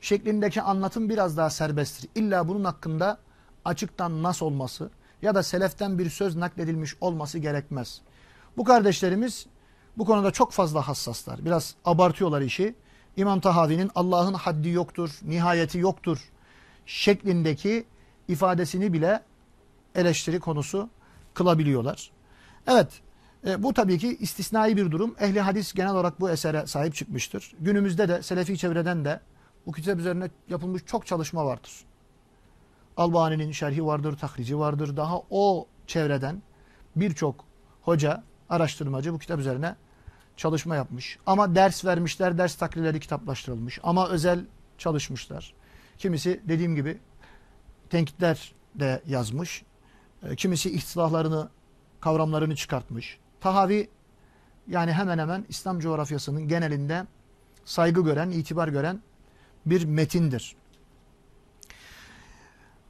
şeklindeki anlatım biraz daha serbesttir. İlla bunun hakkında açıktan nas olması ya da seleften bir söz nakledilmiş olması gerekmez. Bu kardeşlerimiz bu konuda çok fazla hassaslar. Biraz abartıyorlar işi. İmam Tahavi'nin Allah'ın haddi yoktur, nihayeti yoktur şeklindeki ifadesini bile eleştiri konusu kılabiliyorlar. Evet, E, bu tabii ki istisnai bir durum. Ehli hadis genel olarak bu esere sahip çıkmıştır. Günümüzde de Selefi çevreden de bu kitap üzerine yapılmış çok çalışma vardır. Albani'nin şerhi vardır, tahrici vardır. Daha o çevreden birçok hoca, araştırmacı bu kitap üzerine çalışma yapmış. Ama ders vermişler, ders takrirleri kitaplaştırılmış. Ama özel çalışmışlar. Kimisi dediğim gibi tenkitler de yazmış. E, kimisi ihtilahlarını, kavramlarını çıkartmış. Tahavi yani hemen hemen İslam coğrafyasının genelinde saygı gören, itibar gören bir metindir.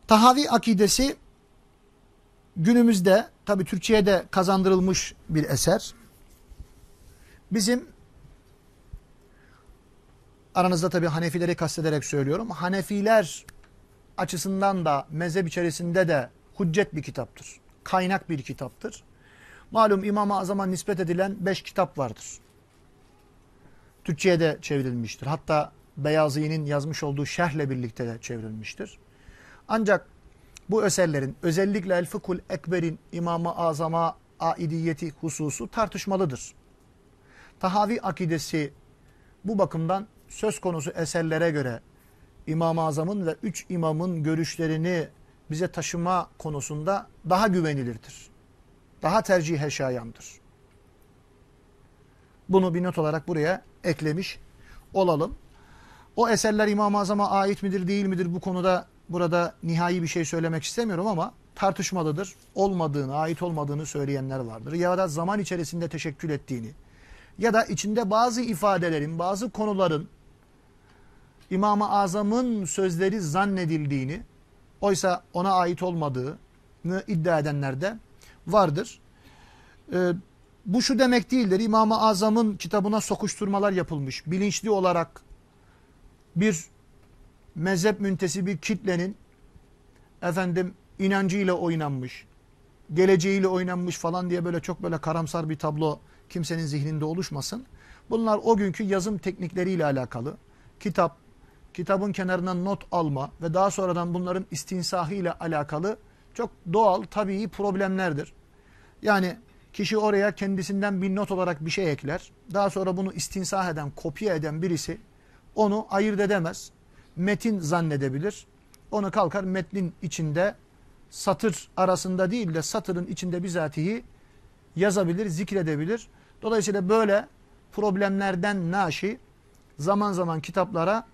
Tahavi akidesi günümüzde tabi Türkçe'ye kazandırılmış bir eser. Bizim aranızda tabi Hanefileri kastederek söylüyorum. Hanefiler açısından da mezhep içerisinde de hüccet bir kitaptır. Kaynak bir kitaptır. Malum İmam-ı Azam'a nispet edilen beş kitap vardır. Türkçe'ye de çevrilmiştir. Hatta Beyazi'nin yazmış olduğu şerhle birlikte de çevrilmiştir. Ancak bu eserlerin özellikle El Fıkhul Ekber'in İmam-ı Azam'a aidiyeti hususu tartışmalıdır. Tahavi akidesi bu bakımdan söz konusu eserlere göre İmam-ı Azam'ın ve üç imamın görüşlerini bize taşıma konusunda daha güvenilirdir. Daha tercihe şayandır. Bunu bir not olarak buraya eklemiş olalım. O eserler İmam-ı Azam'a ait midir değil midir bu konuda burada nihai bir şey söylemek istemiyorum ama tartışmalıdır. Olmadığını, ait olmadığını söyleyenler vardır. Ya da zaman içerisinde teşekkül ettiğini ya da içinde bazı ifadelerin, bazı konuların İmam-ı Azam'ın sözleri zannedildiğini, oysa ona ait olmadığını iddia edenler de vardır. Ee, bu şu demek değildir. İmam-ı Azam'ın kitabına sokuşturmalar yapılmış. Bilinçli olarak bir mezhep müntesi bir kitlenin efendim inancıyla oynanmış, geleceğiyle oynanmış falan diye böyle çok böyle karamsar bir tablo kimsenin zihninde oluşmasın. Bunlar o günkü yazım teknikleriyle alakalı. Kitap, kitabın kenarından not alma ve daha sonradan bunların istinsahı ile alakalı çok doğal, tabii problemlerdir. Yani kişi oraya kendisinden bir not olarak bir şey ekler. Daha sonra bunu istinsah eden, kopya eden birisi onu ayırt edemez. Metin zannedebilir. Onu kalkar metnin içinde satır arasında değil de satırın içinde bizatihi yazabilir, zikredebilir. Dolayısıyla böyle problemlerden naşi zaman zaman kitaplara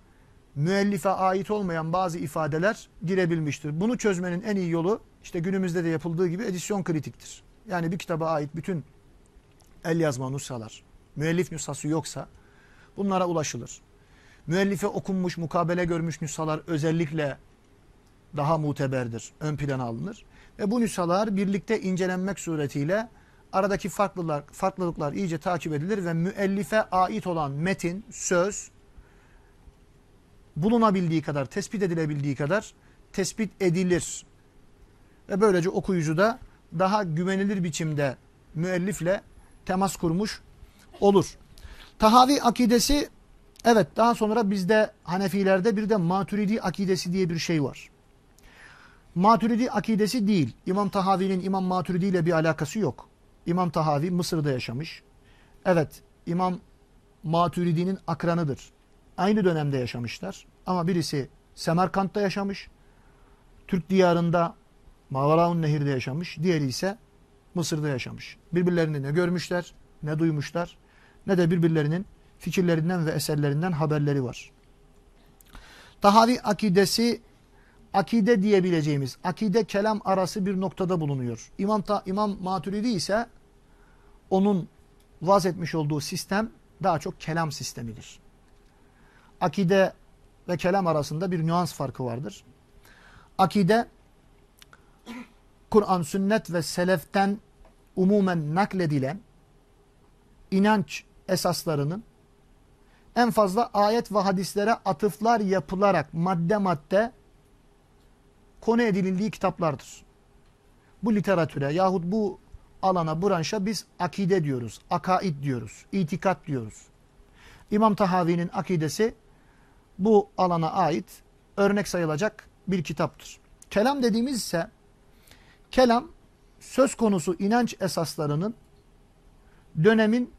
müellife ait olmayan bazı ifadeler girebilmiştir. Bunu çözmenin en iyi yolu işte günümüzde de yapıldığı gibi edisyon kritiktir. Yani bir kitaba ait bütün el yazma nushalar, müellif nüshası yoksa bunlara ulaşılır. Müellife okunmuş, mukabele görmüş nüshalar özellikle daha muteberdir, ön plana alınır. Ve bu nüshalar birlikte incelenmek suretiyle aradaki farklılıklar, farklılıklar iyice takip edilir ve müellife ait olan metin, söz bulunabildiği kadar, tespit edilebildiği kadar tespit edilir. Ve böylece okuyucu da daha güvenilir biçimde müellifle temas kurmuş olur. Tahavi akidesi evet daha sonra bizde Hanefilerde bir de Maturidi akidesi diye bir şey var. Maturidi akidesi değil. İmam Tahavi'nin İmam Maturidi ile bir alakası yok. İmam Tahavi Mısır'da yaşamış. Evet İmam Maturidi'nin akranıdır. Aynı dönemde yaşamışlar. Ama birisi Semerkant'ta yaşamış. Türk diyarında Mavaraun Nehir'de yaşamış. Diğeri ise Mısır'da yaşamış. Birbirlerini ne görmüşler, ne duymuşlar, ne de birbirlerinin fikirlerinden ve eserlerinden haberleri var. Tahavi akidesi akide diyebileceğimiz akide kelam arası bir noktada bulunuyor. İmam, ta, İmam Maturidi ise onun vaz etmiş olduğu sistem daha çok kelam sistemidir. Akide ve kelam arasında bir nüans farkı vardır. Akide Kur'an, sünnet ve seleften umumen nakledilen inanç esaslarının en fazla ayet ve hadislere atıflar yapılarak madde madde konu edildiği kitaplardır. Bu literatüre yahut bu alana, branşa biz akide diyoruz, akaid diyoruz, itikat diyoruz. İmam Tahavi'nin akidesi bu alana ait örnek sayılacak bir kitaptır. Kelam dediğimiz ise kelam söz konusu inanç esaslarının dönemin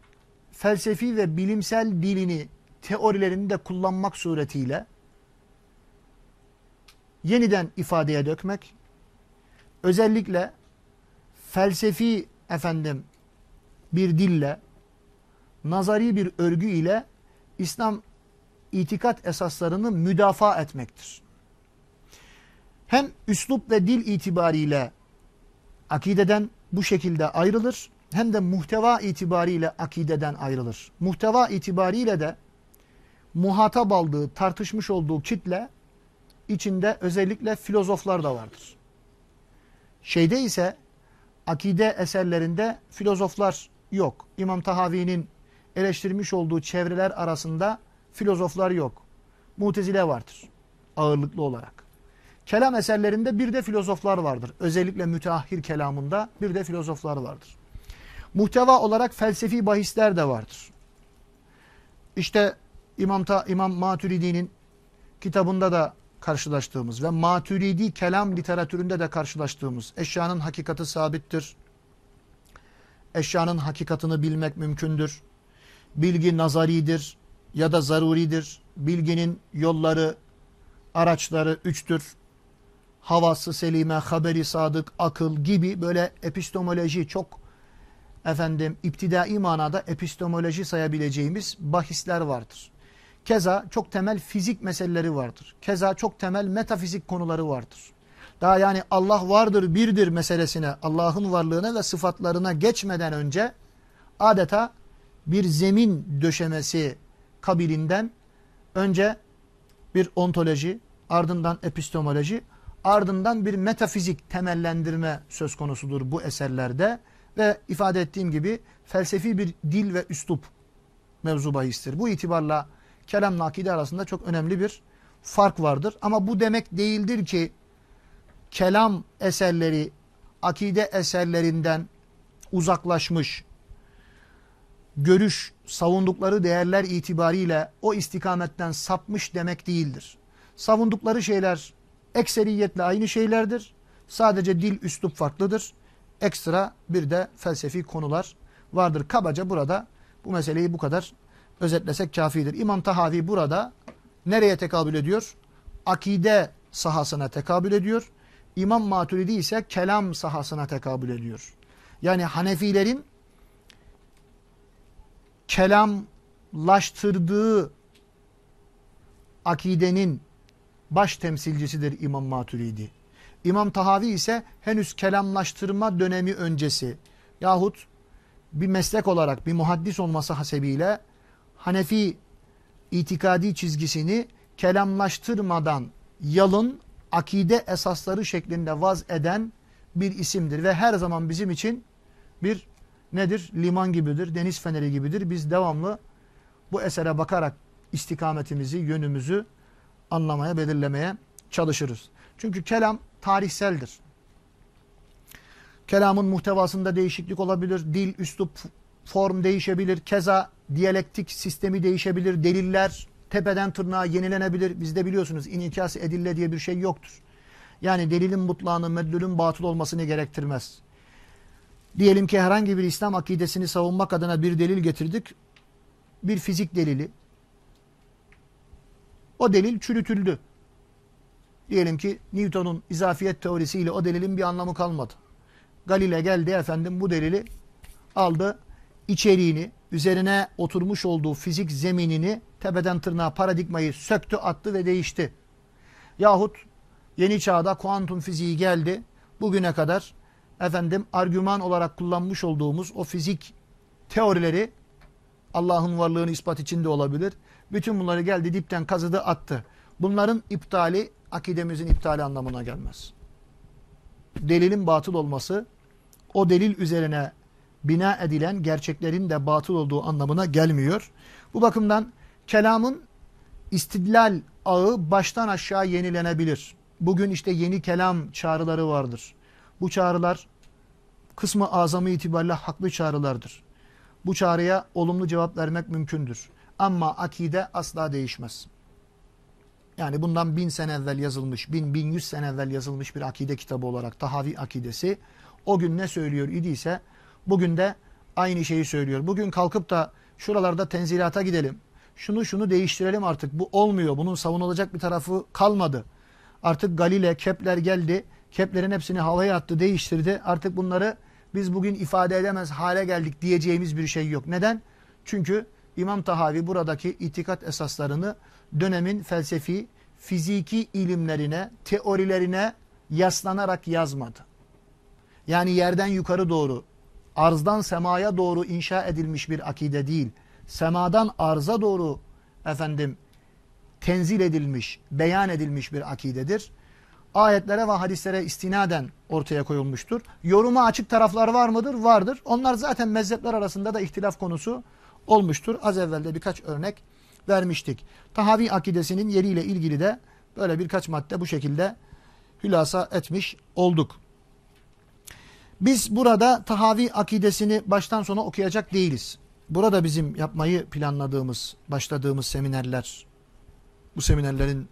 felsefi ve bilimsel dilini, teorilerini de kullanmak suretiyle yeniden ifadeye dökmek, özellikle felsefi efendim bir dille, nazari bir örgü ile İslam itikat esaslarını müdafaa etmektir. Hem üslup ve dil itibariyle akideden bu şekilde ayrılır hem de muhteva itibariyle akideden ayrılır. Muhteva itibariyle de muhatap aldığı, tartışmış olduğu kitle içinde özellikle filozoflar da vardır. Şeyde ise akide eserlerinde filozoflar yok. İmam Tahavi'nin eleştirmiş olduğu çevreler arasında filozoflar yok. Mutezile vardır ağırlıklı olarak. Kelam eserlerinde bir de filozoflar vardır. Özellikle müteahhir kelamında bir de filozoflar vardır. Muhteva olarak felsefi bahisler de vardır. İşte İmam, Ta, İmam Maturidi'nin kitabında da karşılaştığımız ve Maturidi kelam literatüründe de karşılaştığımız eşyanın hakikati sabittir. Eşyanın hakikatını bilmek mümkündür. Bilgi nazaridir ya da zaruridir. Bilginin yolları, araçları üçtür. Havası selime, haberi sadık, akıl gibi böyle epistemoloji çok efendim iptidai manada epistemoloji sayabileceğimiz bahisler vardır. Keza çok temel fizik meseleleri vardır. Keza çok temel metafizik konuları vardır. Daha yani Allah vardır, birdir meselesine, Allah'ın varlığına ve sıfatlarına geçmeden önce adeta bir zemin döşemesi kabilinden önce bir ontoloji, ardından epistemoloji, ardından bir metafizik temellendirme söz konusudur bu eserlerde ve ifade ettiğim gibi felsefi bir dil ve üslup mevzu bahistir. Bu itibarla kelamla akide arasında çok önemli bir fark vardır. Ama bu demek değildir ki kelam eserleri akide eserlerinden uzaklaşmış, görüş, savundukları değerler itibariyle o istikametten sapmış demek değildir. Savundukları şeyler ekseriyetle aynı şeylerdir. Sadece dil, üslup farklıdır. Ekstra bir de felsefi konular vardır. Kabaca burada bu meseleyi bu kadar özetlesek kafidir. İmam Tahavi burada nereye tekabül ediyor? Akide sahasına tekabül ediyor. İmam Maturidi ise kelam sahasına tekabül ediyor. Yani Hanefilerin kelamlaştırdığı akidenin baş temsilcisidir İmam Maturidi. İmam Tahavi ise henüz kelamlaştırma dönemi öncesi yahut bir meslek olarak bir muhaddis olması hasebiyle Hanefi itikadi çizgisini kelamlaştırmadan yalın akide esasları şeklinde vaz eden bir isimdir. Ve her zaman bizim için bir nedir? Liman gibidir, deniz feneri gibidir. Biz devamlı bu esere bakarak istikametimizi, yönümüzü anlamaya, belirlemeye çalışırız. Çünkü kelam tarihseldir. Kelamın muhtevasında değişiklik olabilir. Dil, üslup, form değişebilir. Keza diyalektik sistemi değişebilir. Deliller tepeden tırnağa yenilenebilir. Bizde biliyorsunuz inikas edille diye bir şey yoktur. Yani delilin mutlağının, medlülün batıl olmasını gerektirmez. Diyelim ki herhangi bir İslam akidesini savunmak adına bir delil getirdik. Bir fizik delili. O delil çürütüldü. Diyelim ki Newton'un izafiyet teorisiyle o delilin bir anlamı kalmadı. Galile geldi efendim bu delili aldı içeriğini, üzerine oturmuş olduğu fizik zeminini tepeden tırnağa paradigmayı söktü, attı ve değişti. Yahut yeni çağda kuantum fiziği geldi. Bugüne kadar efendim argüman olarak kullanmış olduğumuz o fizik teorileri Allah'ın varlığını ispat içinde olabilir. Bütün bunları geldi dipten kazıdı attı. Bunların iptali akidemizin iptali anlamına gelmez. Delilin batıl olması o delil üzerine bina edilen gerçeklerin de batıl olduğu anlamına gelmiyor. Bu bakımdan kelamın istidlal ağı baştan aşağı yenilenebilir. Bugün işte yeni kelam çağrıları vardır. Bu çağrılar kısmı azamı itibariyle haklı çağrılardır. Bu çağrıya olumlu cevap vermek mümkündür. Ama akide asla değişmez. Yani bundan bin sene evvel yazılmış, bin, bin yüz sene evvel yazılmış bir akide kitabı olarak Tahavi akidesi o gün ne söylüyor idiyse bugün de aynı şeyi söylüyor. Bugün kalkıp da şuralarda tenzilata gidelim. Şunu şunu değiştirelim artık. Bu olmuyor. Bunun savunulacak bir tarafı kalmadı. Artık Galile, Kepler geldi. Kepler'in hepsini havaya attı, değiştirdi. Artık bunları biz bugün ifade edemez hale geldik diyeceğimiz bir şey yok. Neden? Çünkü İmam Tahavi buradaki itikat esaslarını dönemin felsefi, fiziki ilimlerine, teorilerine yaslanarak yazmadı. Yani yerden yukarı doğru, arzdan semaya doğru inşa edilmiş bir akide değil. Semadan arza doğru efendim tenzil edilmiş, beyan edilmiş bir akidedir. Ayetlere ve hadislere istinaden ortaya koyulmuştur. Yoruma açık taraflar var mıdır? Vardır. Onlar zaten mezhepler arasında da ihtilaf konusu olmuştur. Az evvel de birkaç örnek vermiştik. Tahavi akidesinin yeriyle ilgili de böyle birkaç madde bu şekilde hülasa etmiş olduk. Biz burada Tahavi akidesini baştan sona okuyacak değiliz. Burada bizim yapmayı planladığımız, başladığımız seminerler, bu seminerlerin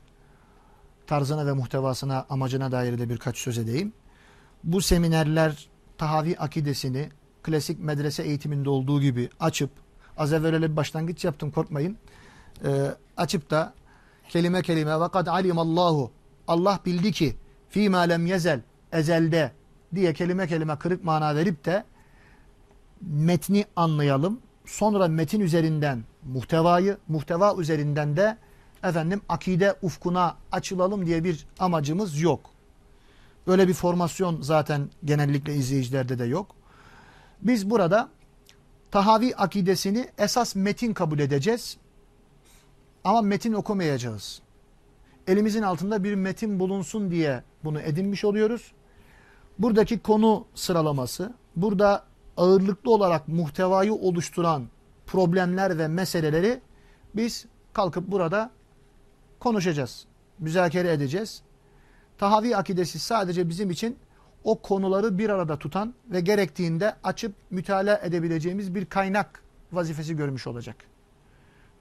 tarzına ve muhtevasına, amacına dair de birkaç söz edeyim. Bu seminerler Tahavi akidesini klasik medrese eğitiminde olduğu gibi açıp, az evvel öyle bir başlangıç yaptım korkmayın. E, açıp da kelime kelime ve kad alimallahu Allah bildi ki fîmâ lem yezel ezelde diye kelime kelime kırık mana verip de metni anlayalım. Sonra metin üzerinden muhtevayı, muhteva üzerinden de efendim akide ufkuna açılalım diye bir amacımız yok. Böyle bir formasyon zaten genellikle izleyicilerde de yok. Biz burada tahavi akidesini esas metin kabul edeceğiz. Ama metin okumayacağız. Elimizin altında bir metin bulunsun diye bunu edinmiş oluyoruz. Buradaki konu sıralaması, burada ağırlıklı olarak muhtevayı oluşturan problemler ve meseleleri biz kalkıp burada konuşacağız, müzakere edeceğiz. Tahavi akidesi sadece bizim için o konuları bir arada tutan ve gerektiğinde açıp mütalaa edebileceğimiz bir kaynak vazifesi görmüş olacak.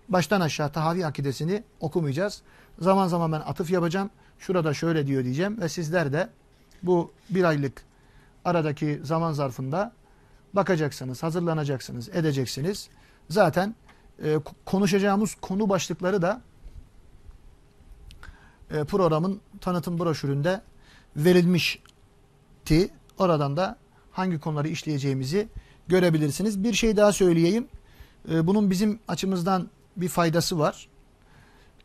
Baştan aşağı tahavi akidesini okumayacağız. Zaman zaman ben atıf yapacağım. Şurada şöyle diyor diyeceğim ve sizler de bu bir aylık aradaki zaman zarfında bakacaksınız, hazırlanacaksınız, edeceksiniz. Zaten e, konuşacağımız konu başlıkları da e, programın tanıtım broşüründe verilmişti. Oradan da hangi konuları işleyeceğimizi görebilirsiniz. Bir şey daha söyleyeyim. E, bunun bizim açımızdan bir faydası var.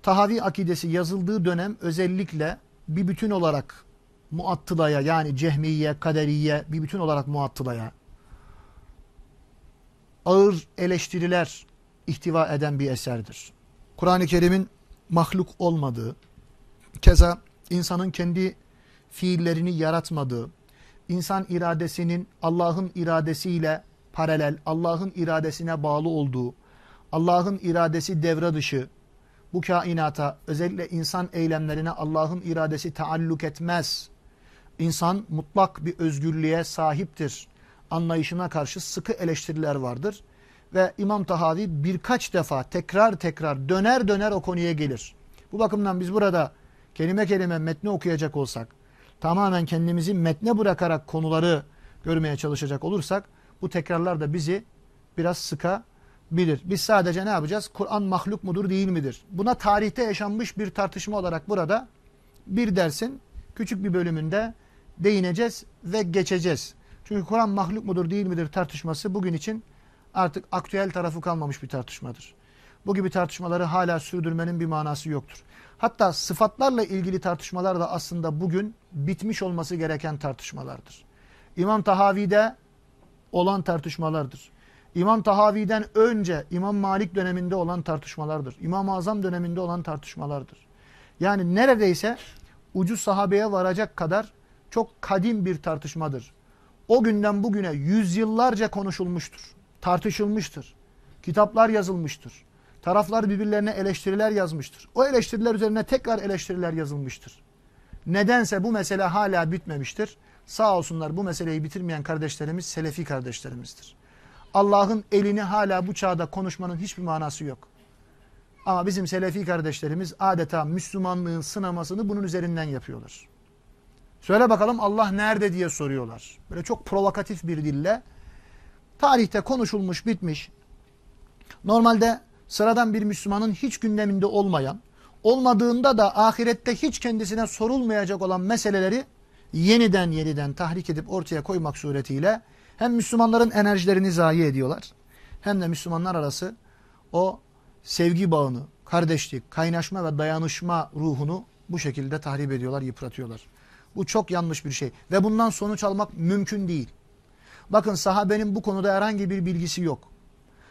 Tahavi akidesi yazıldığı dönem özellikle bir bütün olarak muattılaya yani cehmiye, kaderiye bir bütün olarak muattılaya ağır eleştiriler ihtiva eden bir eserdir. Kur'an-ı Kerim'in mahluk olmadığı, keza insanın kendi fiillerini yaratmadığı, insan iradesinin Allah'ın iradesiyle paralel, Allah'ın iradesine bağlı olduğu, Allah'ın iradesi devre dışı, bu kainata özellikle insan eylemlerine Allah'ın iradesi taalluk etmez. İnsan mutlak bir özgürlüğe sahiptir. Anlayışına karşı sıkı eleştiriler vardır. Ve İmam Tahavi birkaç defa tekrar tekrar döner döner o konuya gelir. Bu bakımdan biz burada kelime kelime metni okuyacak olsak, tamamen kendimizi metne bırakarak konuları görmeye çalışacak olursak, bu tekrarlar da bizi biraz sıka bilir. Biz sadece ne yapacağız? Kur'an mahluk mudur değil midir? Buna tarihte yaşanmış bir tartışma olarak burada bir dersin küçük bir bölümünde değineceğiz ve geçeceğiz. Çünkü Kur'an mahluk mudur değil midir tartışması bugün için artık aktüel tarafı kalmamış bir tartışmadır. Bu gibi tartışmaları hala sürdürmenin bir manası yoktur. Hatta sıfatlarla ilgili tartışmalar da aslında bugün bitmiş olması gereken tartışmalardır. İmam Tahavi'de olan tartışmalardır. İmam Tahavi'den önce İmam Malik döneminde olan tartışmalardır. İmam-ı Azam döneminde olan tartışmalardır. Yani neredeyse ucu sahabeye varacak kadar çok kadim bir tartışmadır. O günden bugüne yüzyıllarca konuşulmuştur, tartışılmıştır. Kitaplar yazılmıştır. Taraflar birbirlerine eleştiriler yazmıştır. O eleştiriler üzerine tekrar eleştiriler yazılmıştır. Nedense bu mesele hala bitmemiştir. Sağ olsunlar bu meseleyi bitirmeyen kardeşlerimiz Selefi kardeşlerimizdir. Allah'ın elini hala bu çağda konuşmanın hiçbir manası yok. Ama bizim Selefi kardeşlerimiz adeta Müslümanlığın sınamasını bunun üzerinden yapıyorlar. Söyle bakalım Allah nerede diye soruyorlar. Böyle çok provokatif bir dille tarihte konuşulmuş bitmiş. Normalde sıradan bir Müslümanın hiç gündeminde olmayan, olmadığında da ahirette hiç kendisine sorulmayacak olan meseleleri yeniden yeniden tahrik edip ortaya koymak suretiyle hem Müslümanların enerjilerini zayi ediyorlar hem de Müslümanlar arası o sevgi bağını, kardeşlik, kaynaşma ve dayanışma ruhunu bu şekilde tahrip ediyorlar, yıpratıyorlar. Bu çok yanlış bir şey ve bundan sonuç almak mümkün değil. Bakın sahabenin bu konuda herhangi bir bilgisi yok.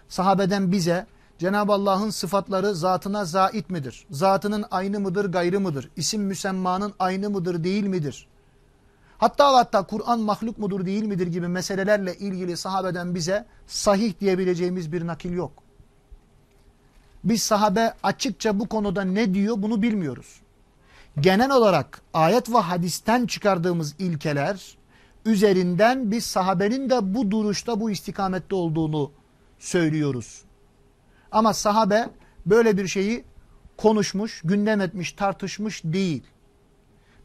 Sahabeden bize Cenab-ı Allah'ın sıfatları zatına zait midir? Zatının aynı mıdır, gayrı mıdır? İsim müsemmanın aynı mıdır, değil midir? Hatta hatta Kur'an mahluk mudur, değil midir gibi meselelerle ilgili sahabeden bize sahih diyebileceğimiz bir nakil yok. Biz sahabe açıkça bu konuda ne diyor bunu bilmiyoruz. Genel olarak ayet ve hadisten çıkardığımız ilkeler üzerinden biz sahabenin de bu duruşta bu istikamette olduğunu söylüyoruz. Ama sahabe böyle bir şeyi konuşmuş, gündem etmiş, tartışmış değil.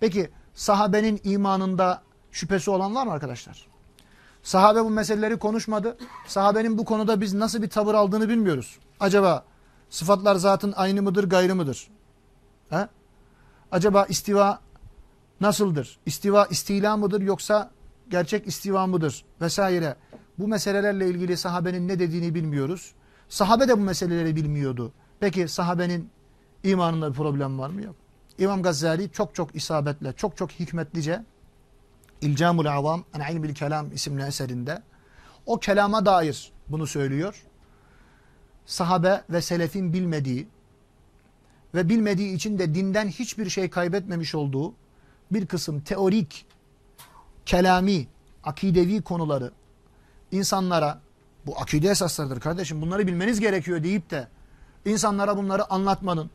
Peki sahabenin imanında şüphesi olan var mı arkadaşlar? Sahabe bu meseleleri konuşmadı. Sahabenin bu konuda biz nasıl bir tavır aldığını bilmiyoruz. Acaba sıfatlar zatın aynı mıdır, gayrı mıdır? He? Acaba istiva nasıldır? İstiva istila mıdır yoksa gerçek istiva mıdır? Vesaire. Bu meselelerle ilgili sahabenin ne dediğini bilmiyoruz. Sahabe de bu meseleleri bilmiyordu. Peki sahabenin imanında bir problem var mı? Yok. İmam Gazali çok çok isabetle, çok çok hikmetlice İlcamul Avam en ilmil kelam isimli eserinde o kelama dair bunu söylüyor. Sahabe ve selefin bilmediği ve bilmediği için de dinden hiçbir şey kaybetmemiş olduğu bir kısım teorik, kelami, akidevi konuları insanlara bu akide esaslarıdır kardeşim bunları bilmeniz gerekiyor deyip de insanlara bunları anlatmanın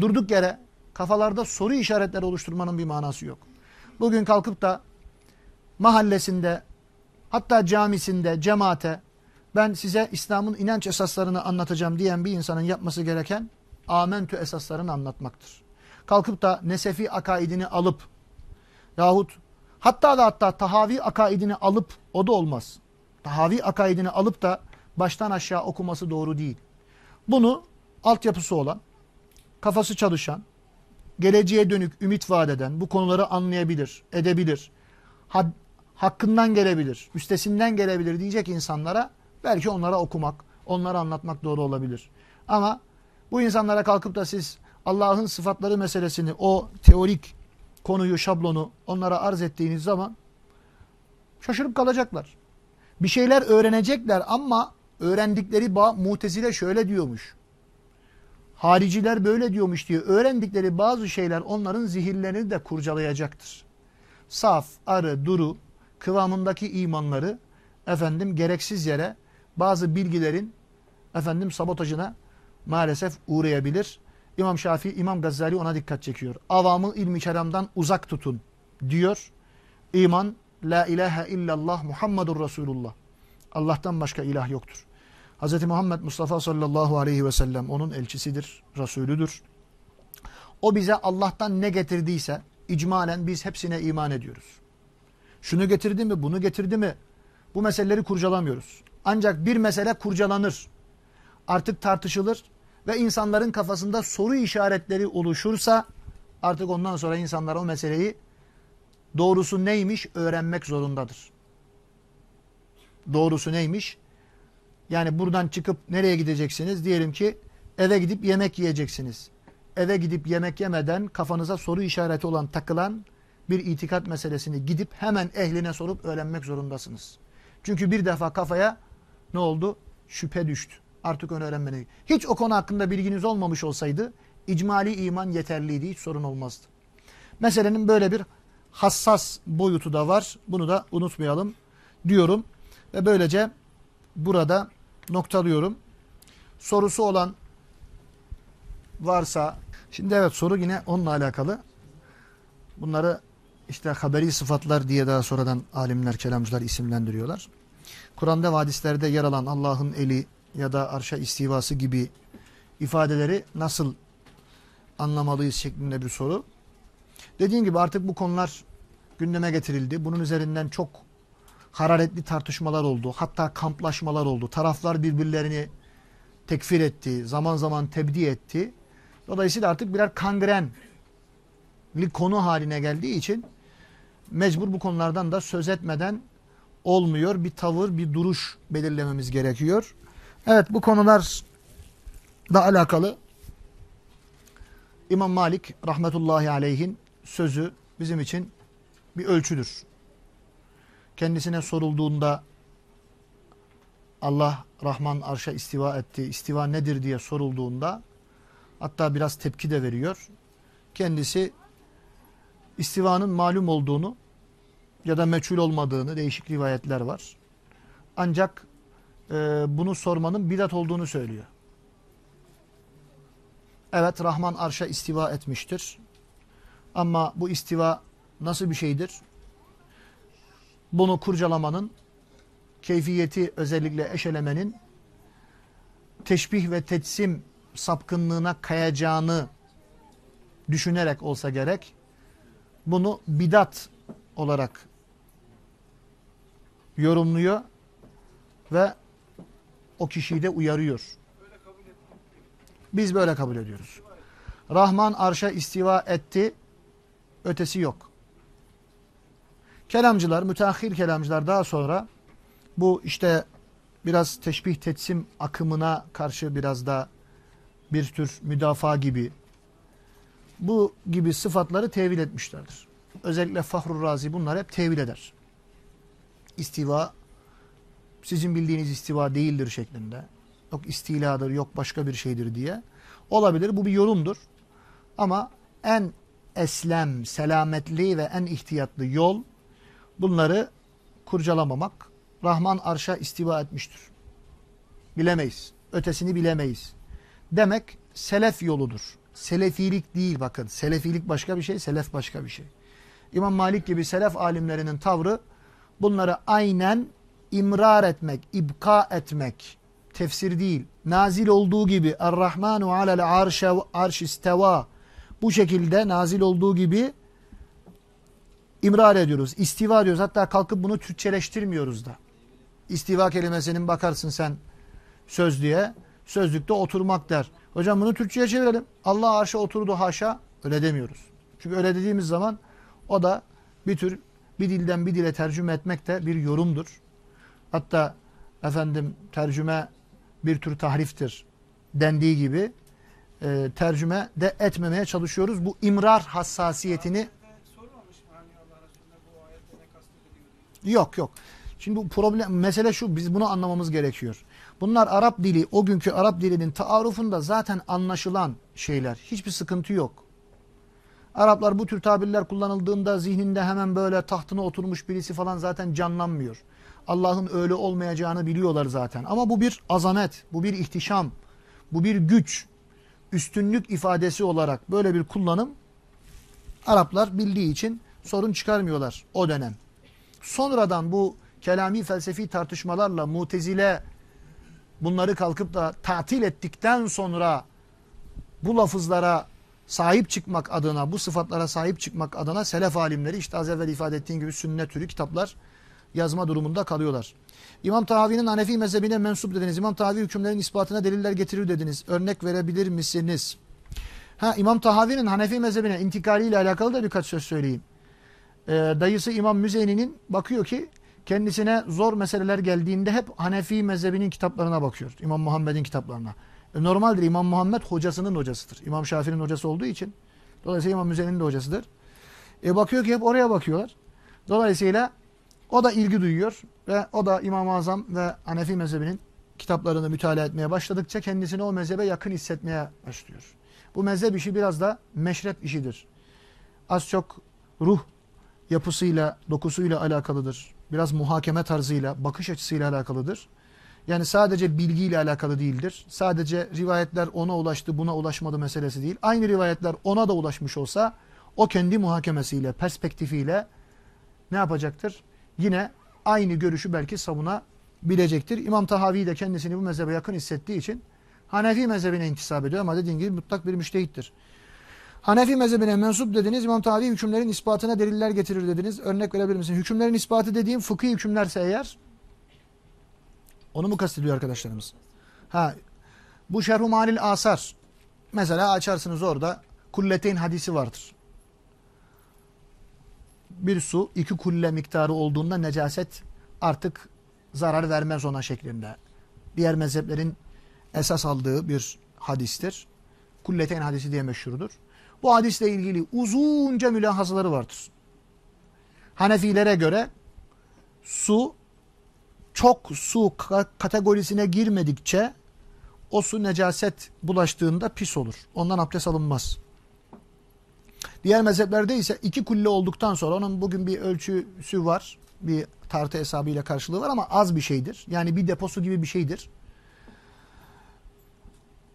durduk yere kafalarda soru işaretleri oluşturmanın bir manası yok. Bugün kalkıp da mahallesinde hatta camisinde cemaate ben size İslam'ın inanç esaslarını anlatacağım diyen bir insanın yapması gereken amentü esaslarını anlatmaktır. Kalkıp da nesefi akaidini alıp yahut hatta da hatta tahavi akaidini alıp o da olmaz. Tahavi akaidini alıp da baştan aşağı okuması doğru değil. Bunu altyapısı olan, kafası çalışan, geleceğe dönük ümit vaat eden, bu konuları anlayabilir, edebilir, hakkından gelebilir, üstesinden gelebilir diyecek insanlara belki onlara okumak, onlara anlatmak doğru olabilir. Ama bu insanlara kalkıp da siz Allah'ın sıfatları meselesini, o teorik konuyu, şablonu onlara arz ettiğiniz zaman şaşırıp kalacaklar. Bir şeyler öğrenecekler ama öğrendikleri bağ mutezile şöyle diyormuş. Hariciler böyle diyormuş diye öğrendikleri bazı şeyler onların zihirlerini de kurcalayacaktır. Saf, arı, duru, kıvamındaki imanları efendim gereksiz yere bazı bilgilerin efendim sabotajına maalesef uğrayabilir. İmam Şafii, İmam Gazali ona dikkat çekiyor. Avamı ilmi keramdan uzak tutun diyor. İman, la ilahe illallah Muhammedur Resulullah. Allah'tan başka ilah yoktur. Hz. Muhammed Mustafa sallallahu aleyhi ve sellem onun elçisidir, Resulüdür. O bize Allah'tan ne getirdiyse icmalen biz hepsine iman ediyoruz. Şunu getirdi mi, bunu getirdi mi? Bu meseleleri kurcalamıyoruz. Ancak bir mesele kurcalanır. Artık tartışılır ve insanların kafasında soru işaretleri oluşursa artık ondan sonra insanlar o meseleyi doğrusu neymiş öğrenmek zorundadır. Doğrusu neymiş? Yani buradan çıkıp nereye gideceksiniz? Diyelim ki eve gidip yemek yiyeceksiniz. Eve gidip yemek yemeden kafanıza soru işareti olan takılan bir itikat meselesini gidip hemen ehline sorup öğrenmek zorundasınız. Çünkü bir defa kafaya ne oldu? Şüphe düştü. Artık onu öğrenmeni. Hiç o konu hakkında bilginiz olmamış olsaydı icmali iman yeterliydi. Hiç sorun olmazdı. Meselenin böyle bir hassas boyutu da var. Bunu da unutmayalım diyorum. Ve böylece burada noktalıyorum. Sorusu olan varsa şimdi evet soru yine onunla alakalı. Bunları işte haberi sıfatlar diye daha sonradan alimler, kelamcılar isimlendiriyorlar. Kur'an'da ve hadislerde yer alan Allah'ın eli ya da arşa istivası gibi ifadeleri nasıl anlamalıyız şeklinde bir soru. Dediğim gibi artık bu konular gündeme getirildi. Bunun üzerinden çok hararetli tartışmalar oldu. Hatta kamplaşmalar oldu. Taraflar birbirlerini tekfir etti. Zaman zaman tebdi etti. Dolayısıyla artık birer kangrenli konu haline geldiği için mecbur bu konulardan da söz etmeden olmuyor. Bir tavır, bir duruş belirlememiz gerekiyor. Evet bu konular da alakalı İmam Malik rahmetullahi aleyhin sözü bizim için bir ölçüdür. Kendisine sorulduğunda Allah Rahman arşa istiva etti, istiva nedir diye sorulduğunda hatta biraz tepki de veriyor. Kendisi istivanın malum olduğunu ya da meçhul olmadığını değişik rivayetler var. Ancak e, bunu sormanın bidat olduğunu söylüyor. Evet Rahman arşa istiva etmiştir. Ama bu istiva nasıl bir şeydir? Bunu kurcalamanın, keyfiyeti özellikle eşelemenin teşbih ve tetsim sapkınlığına kayacağını düşünerek olsa gerek bunu bidat olarak yorumluyor ve o kişiyi de uyarıyor. Biz böyle kabul ediyoruz. Rahman arşa istiva etti. Ötesi yok. Kelamcılar, müteahhir kelamcılar daha sonra bu işte biraz teşbih tetsim akımına karşı biraz da bir tür müdafaa gibi bu gibi sıfatları tevil etmişlerdir. Özellikle Fahrur Razi bunlar hep tevil eder. İstiva sizin bildiğiniz istiva değildir şeklinde. Yok istiladır, yok başka bir şeydir diye. Olabilir. Bu bir yorumdur. Ama en eslem, selametli ve en ihtiyatlı yol bunları kurcalamamak. Rahman arşa istiva etmiştir. Bilemeyiz. Ötesini bilemeyiz. Demek selef yoludur. Selefilik değil bakın. Selefilik başka bir şey, selef başka bir şey. İmam Malik gibi selef alimlerinin tavrı bunları aynen imrar etmek, ibka etmek, tefsir değil. Nazil olduğu gibi Er-Rahmanu alel arşe arş isteva bu şekilde nazil olduğu gibi imrar ediyoruz. İstiva diyoruz. Hatta kalkıp bunu Türkçeleştirmiyoruz da. İstiva kelimesinin bakarsın sen sözlüğe. Sözlükte oturmak der. Hocam bunu Türkçe'ye çevirelim. Allah arşa oturdu haşa. Öyle demiyoruz. Çünkü öyle dediğimiz zaman o da bir tür bir dilden bir dile tercüme etmek de bir yorumdur. Hatta efendim tercüme bir tür tahriftir dendiği gibi e, tercüme de etmemeye çalışıyoruz. Bu imrar hassasiyetini Yok yok. Şimdi bu problem mesele şu biz bunu anlamamız gerekiyor. Bunlar Arap dili o günkü Arap dilinin taarrufunda zaten anlaşılan şeyler. Hiçbir sıkıntı yok. Araplar bu tür tabirler kullanıldığında zihninde hemen böyle tahtına oturmuş birisi falan zaten canlanmıyor. Allah'ın öyle olmayacağını biliyorlar zaten. Ama bu bir azamet, bu bir ihtişam, bu bir güç, üstünlük ifadesi olarak böyle bir kullanım Araplar bildiği için sorun çıkarmıyorlar o dönem. Sonradan bu kelami felsefi tartışmalarla mutezile bunları kalkıp da tatil ettikten sonra bu lafızlara sahip çıkmak adına, bu sıfatlara sahip çıkmak adına selef alimleri işte az evvel ifade ettiğim gibi sünnet türü kitaplar yazma durumunda kalıyorlar. İmam Tahavi'nin Hanefi mezhebine mensup dediniz. İmam Tahavi hükümlerin ispatına deliller getirir dediniz. Örnek verebilir misiniz? Ha, İmam Tahavi'nin Hanefi mezhebine intikaliyle alakalı da birkaç söz söyleyeyim. Ee, dayısı İmam Müzeyni'nin bakıyor ki kendisine zor meseleler geldiğinde hep Hanefi mezhebinin kitaplarına bakıyor. İmam Muhammed'in kitaplarına. E, normaldir İmam Muhammed hocasının hocasıdır. İmam Şafii'nin hocası olduğu için. Dolayısıyla İmam Müzeyni'nin de hocasıdır. E, bakıyor ki hep oraya bakıyorlar. Dolayısıyla o da ilgi duyuyor ve o da İmam-ı Azam ve Hanefi mezhebinin kitaplarını mütalaa etmeye başladıkça kendisini o mezhebe yakın hissetmeye başlıyor. Bu mezhep işi biraz da meşrep işidir. Az çok ruh yapısıyla, dokusuyla alakalıdır. Biraz muhakeme tarzıyla, bakış açısıyla alakalıdır. Yani sadece bilgiyle alakalı değildir. Sadece rivayetler ona ulaştı, buna ulaşmadı meselesi değil. Aynı rivayetler ona da ulaşmış olsa o kendi muhakemesiyle, perspektifiyle ne yapacaktır? Yine aynı görüşü belki savunabilecektir. İmam Tahavi de kendisini bu mezhebe yakın hissettiği için Hanefi mezhebine intisap ediyor ama dediğim gibi mutlak bir müştehittir. Hanefi mezhebine mensup dediniz. İmam Tabi hükümlerin ispatına deliller getirir dediniz. Örnek verebilir misin? Hükümlerin ispatı dediğim fıkhi hükümlerse eğer onu mu kastediyor arkadaşlarımız? Ha, bu Şerhu Manil Asar. Mesela açarsınız orada kulleteyn hadisi vardır. Bir su iki kulle miktarı olduğunda necaset artık zarar vermez ona şeklinde. Diğer mezheplerin esas aldığı bir hadistir. Kulleteyn hadisi diye meşhurdur. Bu hadisle ilgili uzunca mülahazaları vardır. Hanefilere göre su çok su kategorisine girmedikçe o su necaset bulaştığında pis olur. Ondan abdest alınmaz. Diğer mezheplerde ise iki kulle olduktan sonra onun bugün bir ölçüsü var. Bir tartı hesabıyla karşılığı var ama az bir şeydir. Yani bir deposu gibi bir şeydir.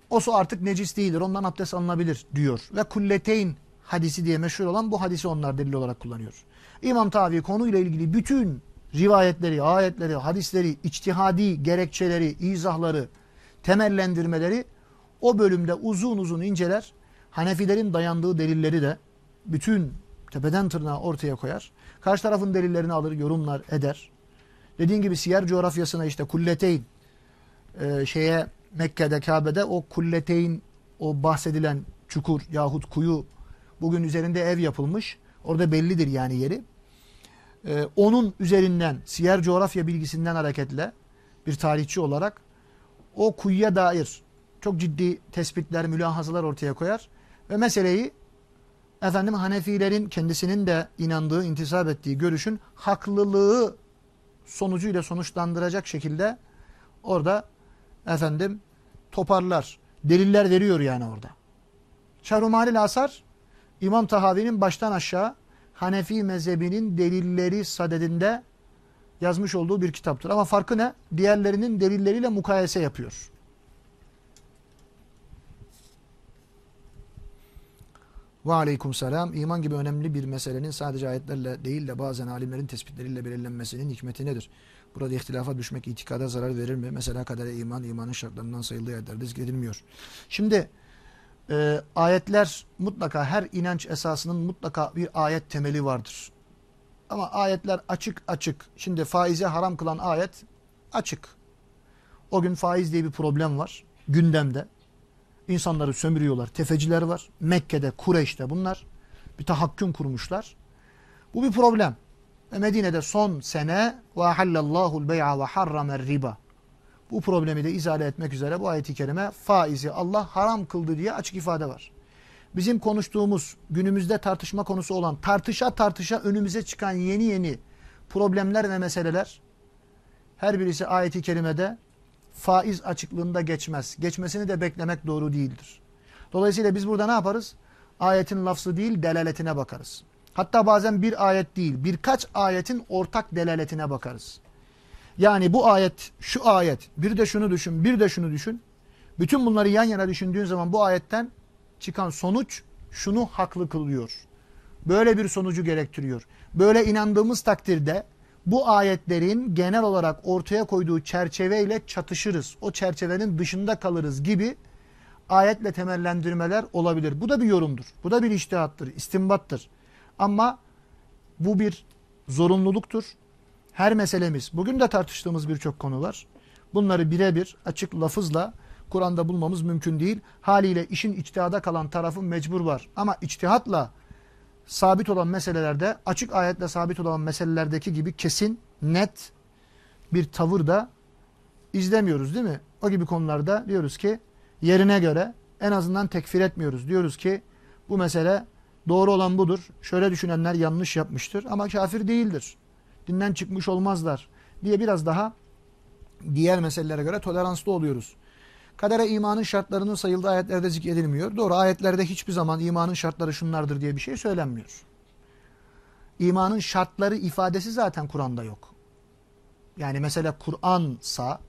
O su artık necis değildir. Ondan abdest alınabilir diyor. Ve kulleteyn hadisi diye meşhur olan bu hadisi onlar delil olarak kullanıyor. İmam Tavi konuyla ilgili bütün rivayetleri, ayetleri, hadisleri, içtihadi gerekçeleri, izahları, temellendirmeleri o bölümde uzun uzun inceler. Hanefilerin dayandığı delilleri de bütün tepeden tırnağa ortaya koyar. Karşı tarafın delillerini alır, yorumlar eder. Dediğin gibi siyer coğrafyasına işte kulleteyn e, şeye Mekke'de, Kabe'de o kulleteyn, o bahsedilen çukur yahut kuyu bugün üzerinde ev yapılmış. Orada bellidir yani yeri. Ee, onun üzerinden siyer coğrafya bilgisinden hareketle bir tarihçi olarak o kuyuya dair çok ciddi tespitler, mülahazalar ortaya koyar. Ve meseleyi efendim Hanefilerin kendisinin de inandığı, intisap ettiği görüşün haklılığı sonucuyla sonuçlandıracak şekilde orada efendim toparlar. Deliller veriyor yani orada. Şerhumalil Asar İmam Tahavi'nin baştan aşağı Hanefi mezhebinin delilleri sadedinde yazmış olduğu bir kitaptır. Ama farkı ne? Diğerlerinin delilleriyle mukayese yapıyor. Ve aleyküm selam. İman gibi önemli bir meselenin sadece ayetlerle değil de bazen alimlerin tespitleriyle belirlenmesinin hikmeti nedir? Burada ihtilafa düşmek itikada zarar verir mi? Mesela kadere iman, imanın şartlarından sayıldığı yerlerde zikredilmiyor. Şimdi e, ayetler mutlaka her inanç esasının mutlaka bir ayet temeli vardır. Ama ayetler açık açık. Şimdi faize haram kılan ayet açık. O gün faiz diye bir problem var gündemde. İnsanları sömürüyorlar. Tefeciler var. Mekke'de, Kureyş'te bunlar bir tahakküm kurmuşlar. Bu bir problem. Ve Medine'de son sene hallallahu bey'a ve harramer riba. Bu problemi de izale etmek üzere bu ayeti kerime faizi Allah haram kıldı diye açık ifade var. Bizim konuştuğumuz günümüzde tartışma konusu olan tartışa tartışa önümüze çıkan yeni yeni problemler ve meseleler her birisi ayeti kerimede faiz açıklığında geçmez. Geçmesini de beklemek doğru değildir. Dolayısıyla biz burada ne yaparız? Ayetin lafzı değil delaletine bakarız. Hatta bazen bir ayet değil birkaç ayetin ortak delaletine bakarız. Yani bu ayet, şu ayet, bir de şunu düşün, bir de şunu düşün. Bütün bunları yan yana düşündüğün zaman bu ayetten çıkan sonuç şunu haklı kılıyor. Böyle bir sonucu gerektiriyor. Böyle inandığımız takdirde bu ayetlerin genel olarak ortaya koyduğu çerçeveyle çatışırız. O çerçevenin dışında kalırız gibi ayetle temellendirmeler olabilir. Bu da bir yorumdur. Bu da bir iştihattır, istimbattır. Ama bu bir zorunluluktur. Her meselemiz, bugün de tartıştığımız birçok konu var. Bunları birebir açık lafızla Kur'an'da bulmamız mümkün değil. Haliyle işin içtihada kalan tarafı mecbur var. Ama içtihatla sabit olan meselelerde, açık ayetle sabit olan meselelerdeki gibi kesin, net bir tavır da izlemiyoruz değil mi? O gibi konularda diyoruz ki yerine göre en azından tekfir etmiyoruz. Diyoruz ki bu mesele Doğru olan budur. Şöyle düşünenler yanlış yapmıştır ama kafir değildir. Dinden çıkmış olmazlar diye biraz daha diğer meselelere göre toleranslı oluyoruz. Kadere imanın şartlarının sayıldığı ayetlerde zikredilmiyor. Doğru ayetlerde hiçbir zaman imanın şartları şunlardır diye bir şey söylenmiyor. İmanın şartları ifadesi zaten Kur'an'da yok. Yani mesela Kur'ansa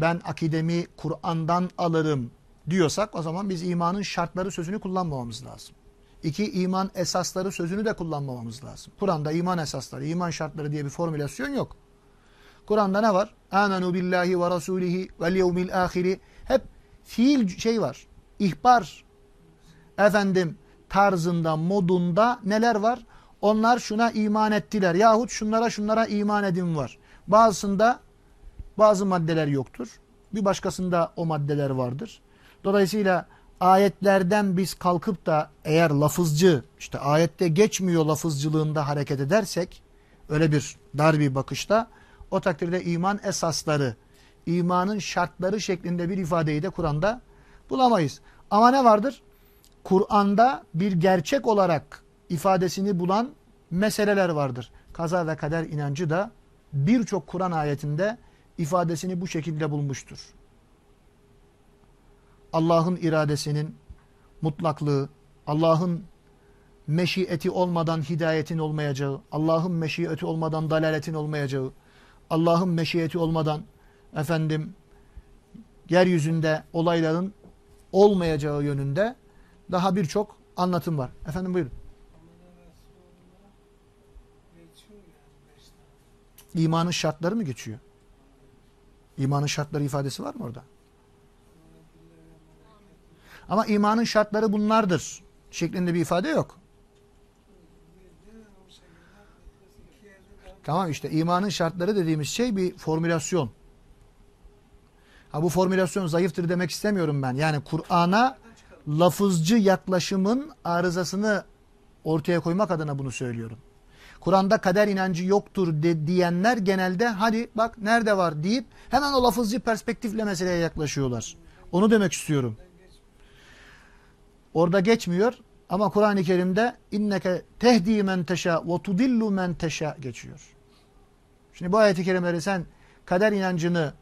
ben akidemi Kur'an'dan alırım diyorsak o zaman biz imanın şartları sözünü kullanmamamız lazım. İki, iman esasları sözünü de kullanmamamız lazım. Kur'an'da iman esasları, iman şartları diye bir formülasyon yok. Kur'an'da ne var? Amenu billahi ve rasulihi vel yevmil ahiri. Fiil şey var. İhbar. Efendim, tarzında, modunda neler var? Onlar şuna iman ettiler. Yahut şunlara şunlara iman edin var. Bazısında bazı maddeler yoktur. Bir başkasında o maddeler vardır. Dolayısıyla ayetlerden biz kalkıp da eğer lafızcı işte ayette geçmiyor lafızcılığında hareket edersek öyle bir dar bir bakışta o takdirde iman esasları, imanın şartları şeklinde bir ifadeyi de Kur'an'da bulamayız. Ama ne vardır? Kur'an'da bir gerçek olarak ifadesini bulan meseleler vardır. Kaza ve kader inancı da birçok Kur'an ayetinde ifadesini bu şekilde bulmuştur. Allah'ın iradesinin mutlaklığı, Allah'ın meşiyeti olmadan hidayetin olmayacağı, Allah'ın meşiyeti olmadan dalaletin olmayacağı, Allah'ın meşiyeti olmadan efendim yeryüzünde olayların olmayacağı yönünde daha birçok anlatım var. Efendim buyurun. İmanın şartları mı geçiyor? İmanın şartları ifadesi var mı orada? Ama imanın şartları bunlardır şeklinde bir ifade yok. Tamam işte imanın şartları dediğimiz şey bir formülasyon. Ha bu formülasyon zayıftır demek istemiyorum ben. Yani Kur'an'a lafızcı yaklaşımın arızasını ortaya koymak adına bunu söylüyorum. Kur'an'da kader inancı yoktur de, diyenler genelde hadi bak nerede var deyip hemen o lafızcı perspektifle meseleye yaklaşıyorlar. Onu demek istiyorum. Orada geçmiyor ama Kur'an-ı Kerim'de inneke tehdi men teşa ve tudillu men teşa geçiyor. Şimdi bu ayeti kerimeleri sen kader inancını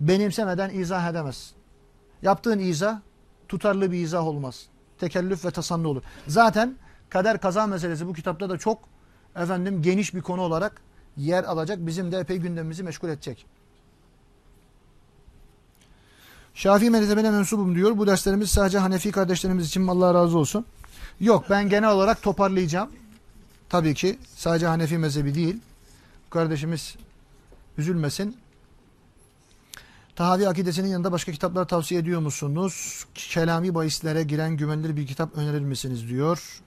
benimsemeden izah edemezsin. Yaptığın izah tutarlı bir izah olmaz. Tekellüf ve tasannu olur. Zaten kader kaza meselesi bu kitapta da çok efendim geniş bir konu olarak yer alacak. Bizim de epey gündemimizi meşgul edecek. Şafii mezhebine mensubum diyor. Bu derslerimiz sadece Hanefi kardeşlerimiz için Allah razı olsun. Yok ben genel olarak toparlayacağım. Tabii ki sadece Hanefi mezhebi değil. Kardeşimiz üzülmesin. Tahavi akidesinin yanında başka kitaplar tavsiye ediyor musunuz? Kelami bahislere giren güvenilir bir kitap önerir misiniz diyor.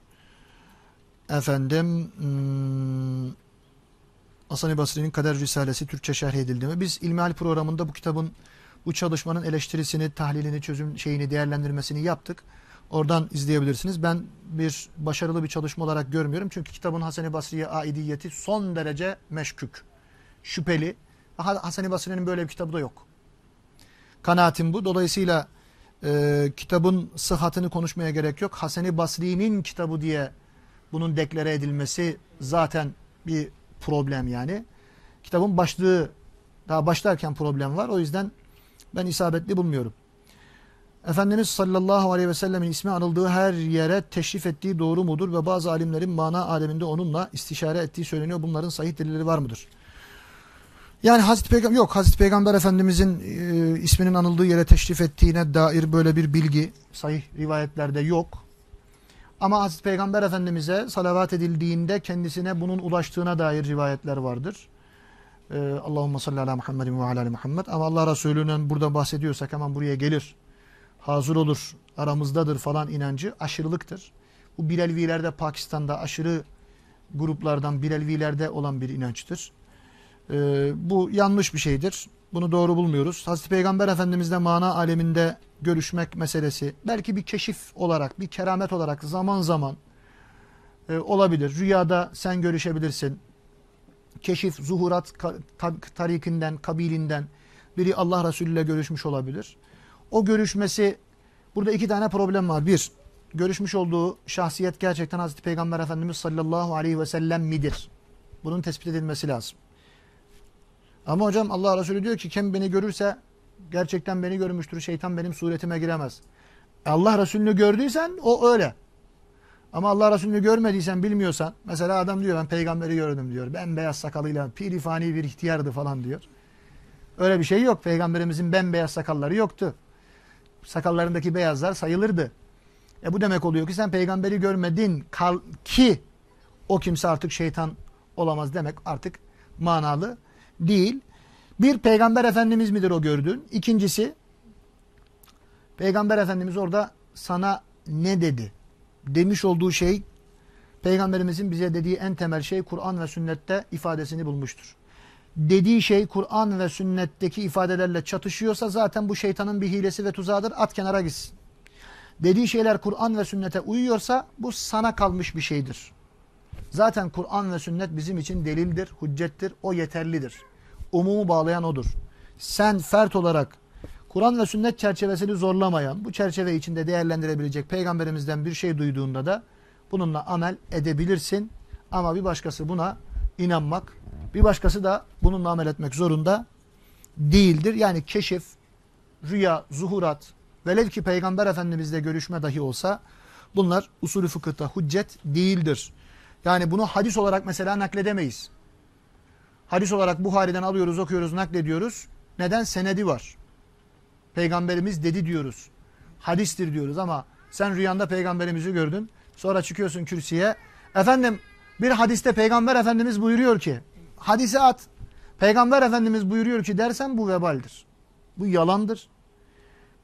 Efendim hmm, Hasan-ı Basri'nin Kader Risalesi Türkçe şerh edildi mi? Biz İlmihal programında bu kitabın bu çalışmanın eleştirisini, tahlilini, çözüm şeyini, değerlendirmesini yaptık. Oradan izleyebilirsiniz. Ben bir başarılı bir çalışma olarak görmüyorum. Çünkü kitabın Hasan-ı Basri'ye aidiyeti son derece meşkük, şüpheli. Hasan-ı Basri'nin böyle bir kitabı da yok. Kanaatim bu. Dolayısıyla e, kitabın sıhhatini konuşmaya gerek yok. Hasan-ı Basri'nin kitabı diye bunun deklare edilmesi zaten bir problem yani. Kitabın başlığı daha başlarken problem var. O yüzden ben isabetli bulmuyorum. Efendimiz sallallahu aleyhi ve sellemin ismi anıldığı her yere teşrif ettiği doğru mudur ve bazı alimlerin mana aleminde onunla istişare ettiği söyleniyor. Bunların sahih delilleri var mıdır? Yani Hazreti Peygamber yok Hazreti Peygamber Efendimizin e, isminin anıldığı yere teşrif ettiğine dair böyle bir bilgi sahih rivayetlerde yok. Ama Hazreti Peygamber Efendimiz'e salavat edildiğinde kendisine bunun ulaştığına dair rivayetler vardır. Ee, Allahümme salli ala Muhammedin ve ala Muhammed. Ama Allah Resulü'nün burada bahsediyorsak hemen buraya gelir. Hazır olur, aramızdadır falan inancı aşırılıktır. Bu Birelvilerde Pakistan'da aşırı gruplardan Birelvilerde olan bir inançtır. Ee, bu yanlış bir şeydir. Bunu doğru bulmuyoruz. Hazreti Peygamber Efendimizle mana aleminde görüşmek meselesi belki bir keşif olarak, bir keramet olarak zaman zaman e, olabilir. Rüyada sen görüşebilirsin. Keşif, zuhurat tarikinden, kabilinden biri Allah Resulü ile görüşmüş olabilir. O görüşmesi, burada iki tane problem var. Bir, görüşmüş olduğu şahsiyet gerçekten Hazreti Peygamber Efendimiz sallallahu aleyhi ve sellem midir? Bunun tespit edilmesi lazım. Ama hocam Allah Resulü diyor ki kim beni görürse gerçekten beni görmüştür. Şeytan benim suretime giremez. E Allah Resulü'nü gördüysen o öyle. Ama Allah Resulü'nü görmediysen bilmiyorsan mesela adam diyor ben peygamberi gördüm diyor. Ben beyaz sakalıyla pirifani bir ihtiyardı falan diyor. Öyle bir şey yok. Peygamberimizin bembeyaz sakalları yoktu. Sakallarındaki beyazlar sayılırdı. E bu demek oluyor ki sen peygamberi görmedin kal ki o kimse artık şeytan olamaz demek artık manalı değil. Bir peygamber efendimiz midir o gördüğün? İkincisi peygamber efendimiz orada sana ne dedi? demiş olduğu şey Peygamberimizin bize dediği en temel şey Kur'an ve sünnette ifadesini bulmuştur. Dediği şey Kur'an ve sünnetteki ifadelerle çatışıyorsa zaten bu şeytanın bir hilesi ve tuzağıdır. At kenara gitsin. Dediği şeyler Kur'an ve sünnete uyuyorsa bu sana kalmış bir şeydir. Zaten Kur'an ve sünnet bizim için delildir, hüccettir, o yeterlidir. Umumu bağlayan odur. Sen fert olarak Kur'an ve sünnet çerçevesini zorlamayan, bu çerçeve içinde değerlendirebilecek peygamberimizden bir şey duyduğunda da bununla amel edebilirsin. Ama bir başkası buna inanmak, bir başkası da bununla amel etmek zorunda değildir. Yani keşif, rüya, zuhurat, velev ki peygamber efendimizle görüşme dahi olsa bunlar usulü fıkıhta hüccet değildir. Yani bunu hadis olarak mesela nakledemeyiz. Hadis olarak Buhari'den alıyoruz, okuyoruz, naklediyoruz. Neden? Senedi var. Peygamberimiz dedi diyoruz. Hadistir diyoruz ama sen rüyanda peygamberimizi gördün. Sonra çıkıyorsun kürsüye. Efendim bir hadiste peygamber efendimiz buyuruyor ki hadise at. Peygamber efendimiz buyuruyor ki dersen bu vebaldir. Bu yalandır.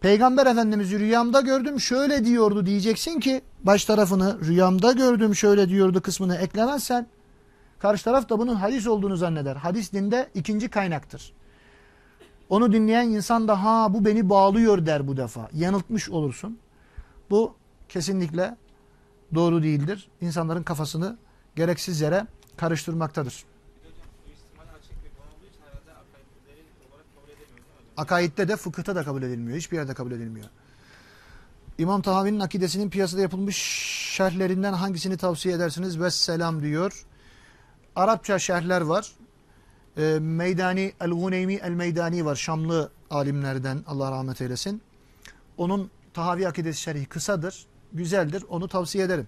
Peygamber efendimizi rüyamda gördüm şöyle diyordu diyeceksin ki baş tarafını rüyamda gördüm şöyle diyordu kısmını eklemezsen karşı taraf da bunun hadis olduğunu zanneder. Hadis dinde ikinci kaynaktır. Onu dinleyen insan da ha bu beni bağlıyor der bu defa. Yanıltmış olursun. Bu kesinlikle doğru değildir. İnsanların kafasını gereksiz yere karıştırmaktadır. Akaidde de fıkıhta da kabul edilmiyor. Hiçbir yerde kabul edilmiyor. İmam Tahavi'nin akidesinin piyasada yapılmış şerhlerinden hangisini tavsiye edersiniz? Vesselam diyor. Arapça şerhler var. E, Meydani, El-Guneymi El-Meydani var. Şamlı alimlerden Allah rahmet eylesin. Onun Tahavi akidesi şerhi kısadır. Güzeldir. Onu tavsiye ederim.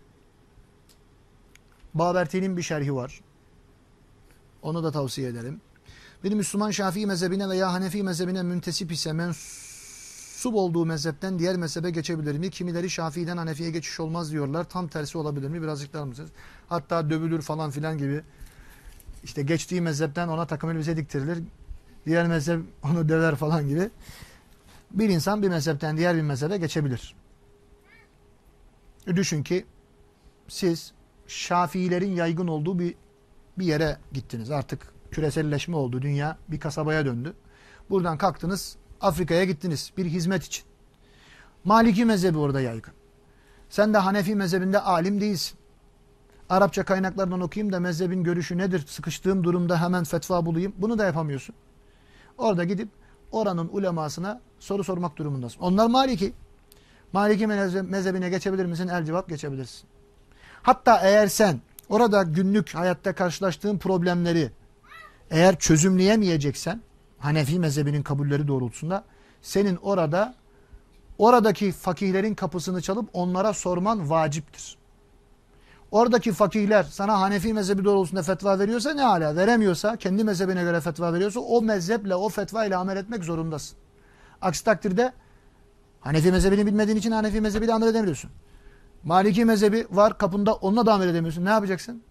Baberti'nin bir şerhi var. Onu da tavsiye ederim. Bir Müslüman Şafii mezhebine veya Hanefi mezhebine müntesip ise mensup olduğu mezhepten diğer mezhebe geçebilir mi? Kimileri Şafii'den Hanefi'ye geçiş olmaz diyorlar. Tam tersi olabilir mi? Birazcık daha mısınız? Hatta dövülür falan filan gibi. İşte geçtiği mezhepten ona takım elbise diktirilir. Diğer mezhep (laughs) onu döver falan gibi. Bir insan bir mezhepten diğer bir mezhebe geçebilir. Düşün ki siz Şafiilerin yaygın olduğu bir bir yere gittiniz. Artık küreselleşme oldu. Dünya bir kasabaya döndü. Buradan kalktınız Afrika'ya gittiniz bir hizmet için. Maliki mezhebi orada yaygın. Sen de Hanefi mezhebinde alim değilsin. Arapça kaynaklardan okuyayım da mezhebin görüşü nedir? Sıkıştığım durumda hemen fetva bulayım. Bunu da yapamıyorsun. Orada gidip oranın ulemasına soru sormak durumundasın. Onlar Maliki. Maliki mezhebine geçebilir misin? El cevap geçebilirsin. Hatta eğer sen orada günlük hayatta karşılaştığın problemleri eğer çözümleyemeyeceksen Hanefi mezhebinin kabulleri doğrultusunda senin orada oradaki fakihlerin kapısını çalıp onlara sorman vaciptir. Oradaki fakihler sana Hanefi mezhebi doğrultusunda fetva veriyorsa ne hala veremiyorsa kendi mezhebine göre fetva veriyorsa o mezheple o fetva ile amel etmek zorundasın. Aksi takdirde Hanefi mezhebini bilmediğin için Hanefi mezhebiyle amel edemiyorsun. Maliki mezhebi var kapında onunla da amel edemiyorsun. Ne yapacaksın?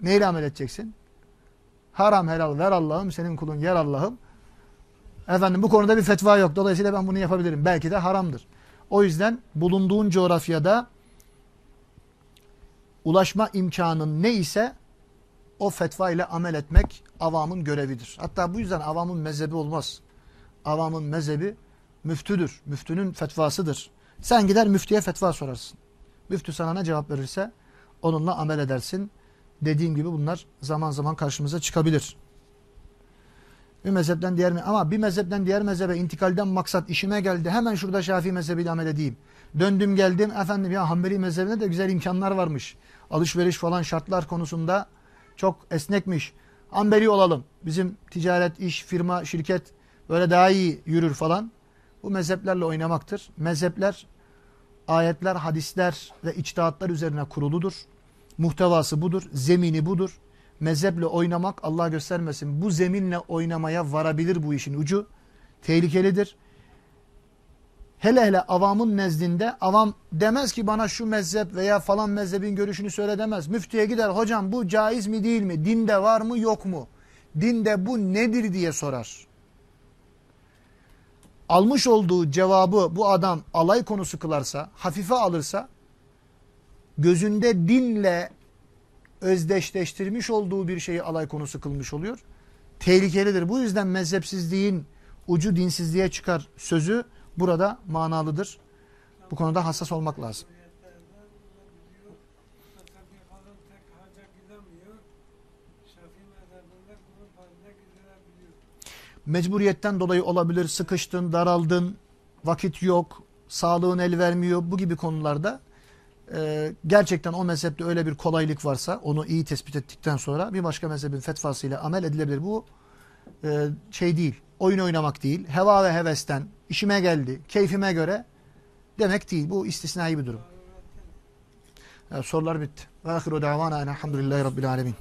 Neyle amel edeceksin? Haram helal ver Allah'ım senin kulun yer Allah'ım. Efendim bu konuda bir fetva yok. Dolayısıyla ben bunu yapabilirim. Belki de haramdır. O yüzden bulunduğun coğrafyada ulaşma imkanın ne ise o fetva ile amel etmek avamın görevidir. Hatta bu yüzden avamın mezhebi olmaz. Avamın mezhebi müftüdür. Müftünün fetvasıdır. Sen gider müftüye fetva sorarsın. Müftü sana ne cevap verirse onunla amel edersin. Dediğim gibi bunlar zaman zaman karşımıza çıkabilir. Bir mezhepten diğer ama bir mezhepten diğer mezhebe intikalden maksat işime geldi. Hemen şurada Şafii mezhebiyle amel edeyim. Döndüm geldim efendim ya Hanbeli mezhebinde de güzel imkanlar varmış. Alışveriş falan şartlar konusunda çok esnekmiş. Hanbeli olalım. Bizim ticaret, iş, firma, şirket böyle daha iyi yürür falan. Bu mezheplerle oynamaktır. Mezhepler ayetler, hadisler ve içtihatlar üzerine kuruludur. Muhtevası budur, zemini budur. Mezheple oynamak Allah göstermesin. Bu zeminle oynamaya varabilir bu işin ucu. Tehlikelidir. Hele hele avamın nezdinde avam demez ki bana şu mezhep veya falan mezhebin görüşünü söyle demez. Müftüye gider hocam bu caiz mi değil mi? Dinde var mı yok mu? Dinde bu nedir diye sorar. Almış olduğu cevabı bu adam alay konusu kılarsa, hafife alırsa gözünde dinle özdeşleştirmiş olduğu bir şeyi alay konusu kılmış oluyor. Tehlikelidir. Bu yüzden mezhepsizliğin ucu dinsizliğe çıkar sözü burada manalıdır. Bu konuda hassas olmak lazım. Mecburiyetten dolayı olabilir, sıkıştın, daraldın, vakit yok, sağlığın el vermiyor bu gibi konularda e, gerçekten o mezhepte öyle bir kolaylık varsa onu iyi tespit ettikten sonra bir başka mezhebin fetvasıyla amel edilebilir. Bu e, şey değil, oyun oynamak değil, heva ve hevesten işime geldi, keyfime göre demek değil. Bu istisnai bir durum. Evet, sorular bitti. Ve ahiru davana elhamdülillahi rabbil alemin.